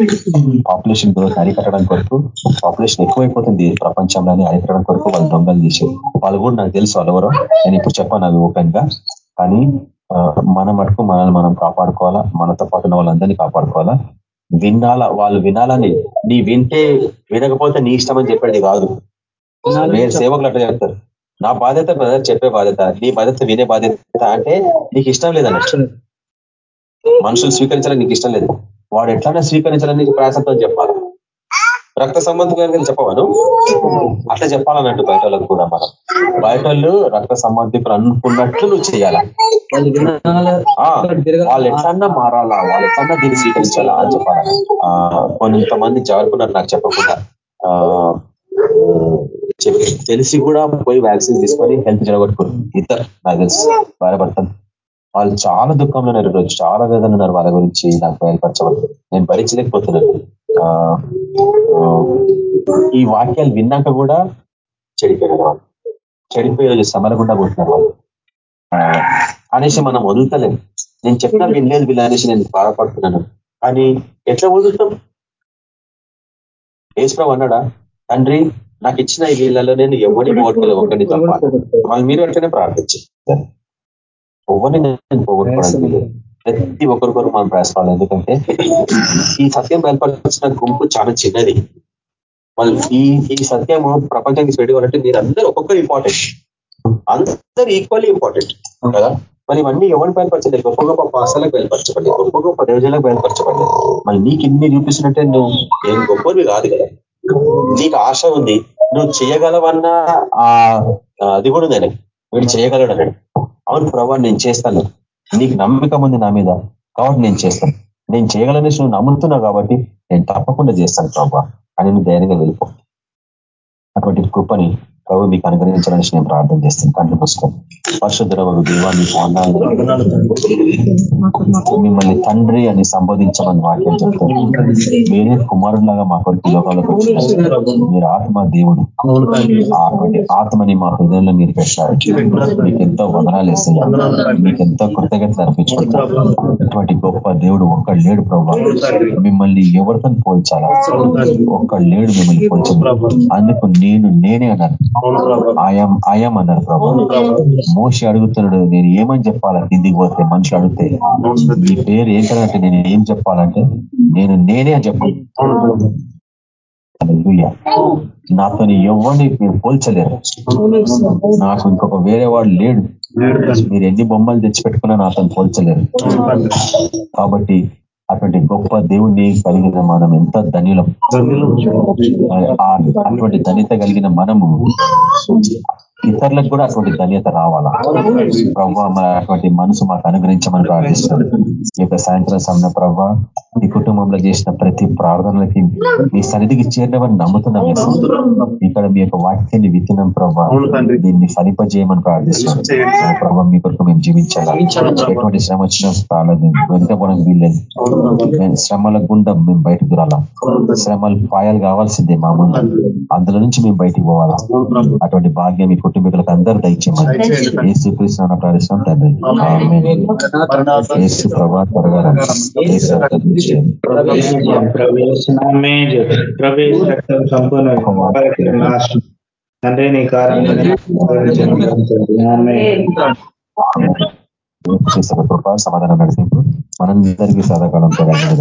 పాపులేషన్ గ్రోత్ అరికట్టడం కొరకు పాపులేషన్ ఎక్కువైపోతుంది ప్రపంచంలోనే అరికట్టడం కొరకు వాళ్ళు దొంగలు చేసి వాళ్ళు కూడా నాకు తెలుసు ఎవరో నేను ఇప్పుడు చెప్పాను అవి ఓపెన్గా. కానీ మన మటుకు మనల్ని మనం కాపాడుకోవాలా? మనతో పాటు ఉన్న వాళ్ళందరినీ కాపాడుకోవాలా? వినాలా? వాళ్ళు వినాలని. నీ వింటే వినకపోతే నీ ఇష్టం అని చెప్పేది కాదు. వేరే సేవకులు అట్లా చెప్తారు. నా బాధ్యత బ్రదర్ చెప్పే బాధ్యత. నీ బాధ్యత వినే బాధ్యత అంటే నీకు ఇష్టం లేదన్నట్టు మనుషులు స్వీకరించాలని నీకు ఇష్టం లేదు. వాడు ఎట్లన్నా స్వీకరించాలని నీకు ప్రయాసంతో చెప్పాలి? రక్త సంబంధికులు చెప్పవాను అట్లా చెప్పాలన్నట్టు బయట వాళ్ళకు కూడా మనం? బయట వాళ్ళు రక్త సంబంధికులు అనుకున్నట్లు నువ్వు చేయాలా వాళ్ళు ఎట్లన్నా మారాలా? వాళ్ళు ఎట్లన్నా దీన్ని స్వీకరించాలా అని చెప్పాలా? ఆ, కొంతమంది జారుకున్నారు నాకు చెప్పకుండా. ఆ, తెలిసి కూడా పోయి వ్యాక్సిన్ తీసుకొని హెల్త్ జరగొట్టుకున్నారు ఇద్దరు నాకు తెలుసు బాధపడతాను వాళ్ళు చాలా దుఃఖంలో ఉన్నారు ఈరోజు చాలా వేదన ఉన్నారు వాళ్ళ గురించి నాకు బయలుపరచమని. నేను భరించలేకపోతున్నాను. ఆ, ఈ వాక్యాలు విన్నాక కూడా చెడిపోయినారు వాళ్ళు. చెడిపోయే రోజు సమరగుండా పోతున్నారు వాళ్ళు. అనేసి మనం వదులుతలేము నేను చెప్పినా వినలేదు వీళ్ళు అనేసి నేను బాధపడుతున్నాను. కానీ ఎట్లా వదులుతాం? ఏసుప్రభు అన్నాడా? తండ్రి నాకు ఇచ్చిన ఈ వీళ్ళలో నేను ఎవరిని పోగొట్టుకోలేదు ఒకరిని తప్ప వాళ్ళు మీరు అట్లనే ప్రార్థించి ఎవరిని నేను పోగొట్టుకోవడానికి వీలు లేదు. ప్రతి ఒక్కరికొరకు మనం ప్రయాసపడాలి ఎందుకంటే ఈ సత్యం బయలుపరిచిన గుంపు చాలా చిన్నది. వాళ్ళు ఈ ఈ సత్యము ప్రపంచానికి స్ప్రెడ్ కావాలంటే మీరు అందరూ ఒక్కొక్కరు ఇంపార్టెంట్ అందరూ ఈక్వల్లీ ఇంపార్టెంట్ కదా? మరి ఇవన్నీ ఎవరిని బయలుపరచలేదు? గొప్ప గొప్ప పాసాలకు బయలుపరచబడి గొప్ప గొప్ప దేవజలకు బయలుపరచబడి మరి నీకు ఇన్ని చూపిస్తున్నట్టే నువ్వు ఏం గొప్పవి కాదు కదా? నీకు ఆశ ఉంది. నువ్వు చేయగలవన్న ఆ అది కూడా ఉంది ఆయనకి. వీడు చేయగలడు అన్నాడు. అవును ప్రభా నేను చేస్తాను. నీకు నమ్మకం ఉంది నా మీద. కాబట్టి నేను చేస్తాను. నేను చేయగలనేసి నువ్వు నమ్ముతున్నావు కాబట్టి నేను తప్పకుండా చేస్తాను ప్రభావ అని నువ్వు ధైర్యంగా వెళ్ళిపో. అటువంటి కృపని ప్రభు మీకు అనుగ్రహించాలని నేను ప్రార్థన చేస్తాను. కంటి మూసుకొని పరిశుద్ధ దేవాన్ని మిమ్మల్ని తండ్రి అని సంబోధించమని వాక్యం చెప్తాను మీరే కుమారులాగా మా కొరకు లోకంలోకి వచ్చినారు. మీరు ఆత్మ దేవుడు. అటువంటి ఆత్మని మా హృదయంలో మీరు పెట్టారు. మీకు ఎంతో వదనాలు ఇస్తున్నారు మీకు ఎంతో కృతజ్ఞతలు అర్పించుకుంటారు అటువంటి గొప్ప దేవుడు ఒక్కడు లేడు ప్రభావ మిమ్మల్ని ఎవరితో పోల్చాలా? ఒక్కడు లేడు మిమ్మల్ని పోల్చదు అందుకు నేను నేనే అన్నాను. ఆయాం ఆయాం అన్నారు ప్రభు. మోసి అడుగుతున్నాడు నేను ఏమని చెప్పాలా కిందికి పోతే మనిషి అడిగితే మీ పేరు ఏంటంటే నేను ఏం చెప్పాలంటే నేను నేనే అని చెప్పాను. నాతోని ఎవరిని మీరు పోల్చలేరు. నాకు ఇంకొక వేరే వాడు లేడు. మీరు ఎన్ని బొమ్మలు తెచ్చిపెట్టుకున్నా నాతో పోల్చలేరు. కాబట్టి అటువంటి గొప్ప దేవుణ్ణి కలిగిన మనం ఎంత ధన్యులం ఆ అటువంటి ధన్యత కలిగిన మనము ఇతరులకు కూడా అటువంటి ధన్యత రావాలా? ప్రభావ మరి అటువంటి మనసు మాకు అనుగ్రహించమని ప్రార్థిస్తున్నాం. ఈ యొక్క సాయంత్రం సమయ ప్రభావ ఈ కుటుంబంలో చేసిన ప్రతి ప్రార్థనలకి మీ సన్నిధికి చేరినవని నమ్ముతున్నాం. ఇక్కడ మీ యొక్క వాక్యాన్ని విత్తినాం ప్రభావ దీన్ని ఫలింపజేయమని ప్రార్థిస్తున్నాం. ప్రభావ మీ కొరకు మేము జీవించాలా? ఎటువంటి శ్రమ వచ్చినా రాలేదు. వెనుకపోవడం వీల్లేదు. శ్రమల గుండా మేము బయటకు రాలా. శ్రమలు పాయాలు కావాల్సిందే మా ముందు. అందులో నుంచి మేము బయటికి పోవాలా? అటువంటి భాగ్యం మీ కుటుంబీకులకు అందరూ దయచేయమని ఏసు కృష్ణ ప్రార్థిస్తాం తండ్రి. ఏసు ప్రభా త్వరగా తండ్రి నీ కార్యం చేసిన కృప సమాధానం నడిపింపు. మనందరికీ సదాకాలం తొలగింది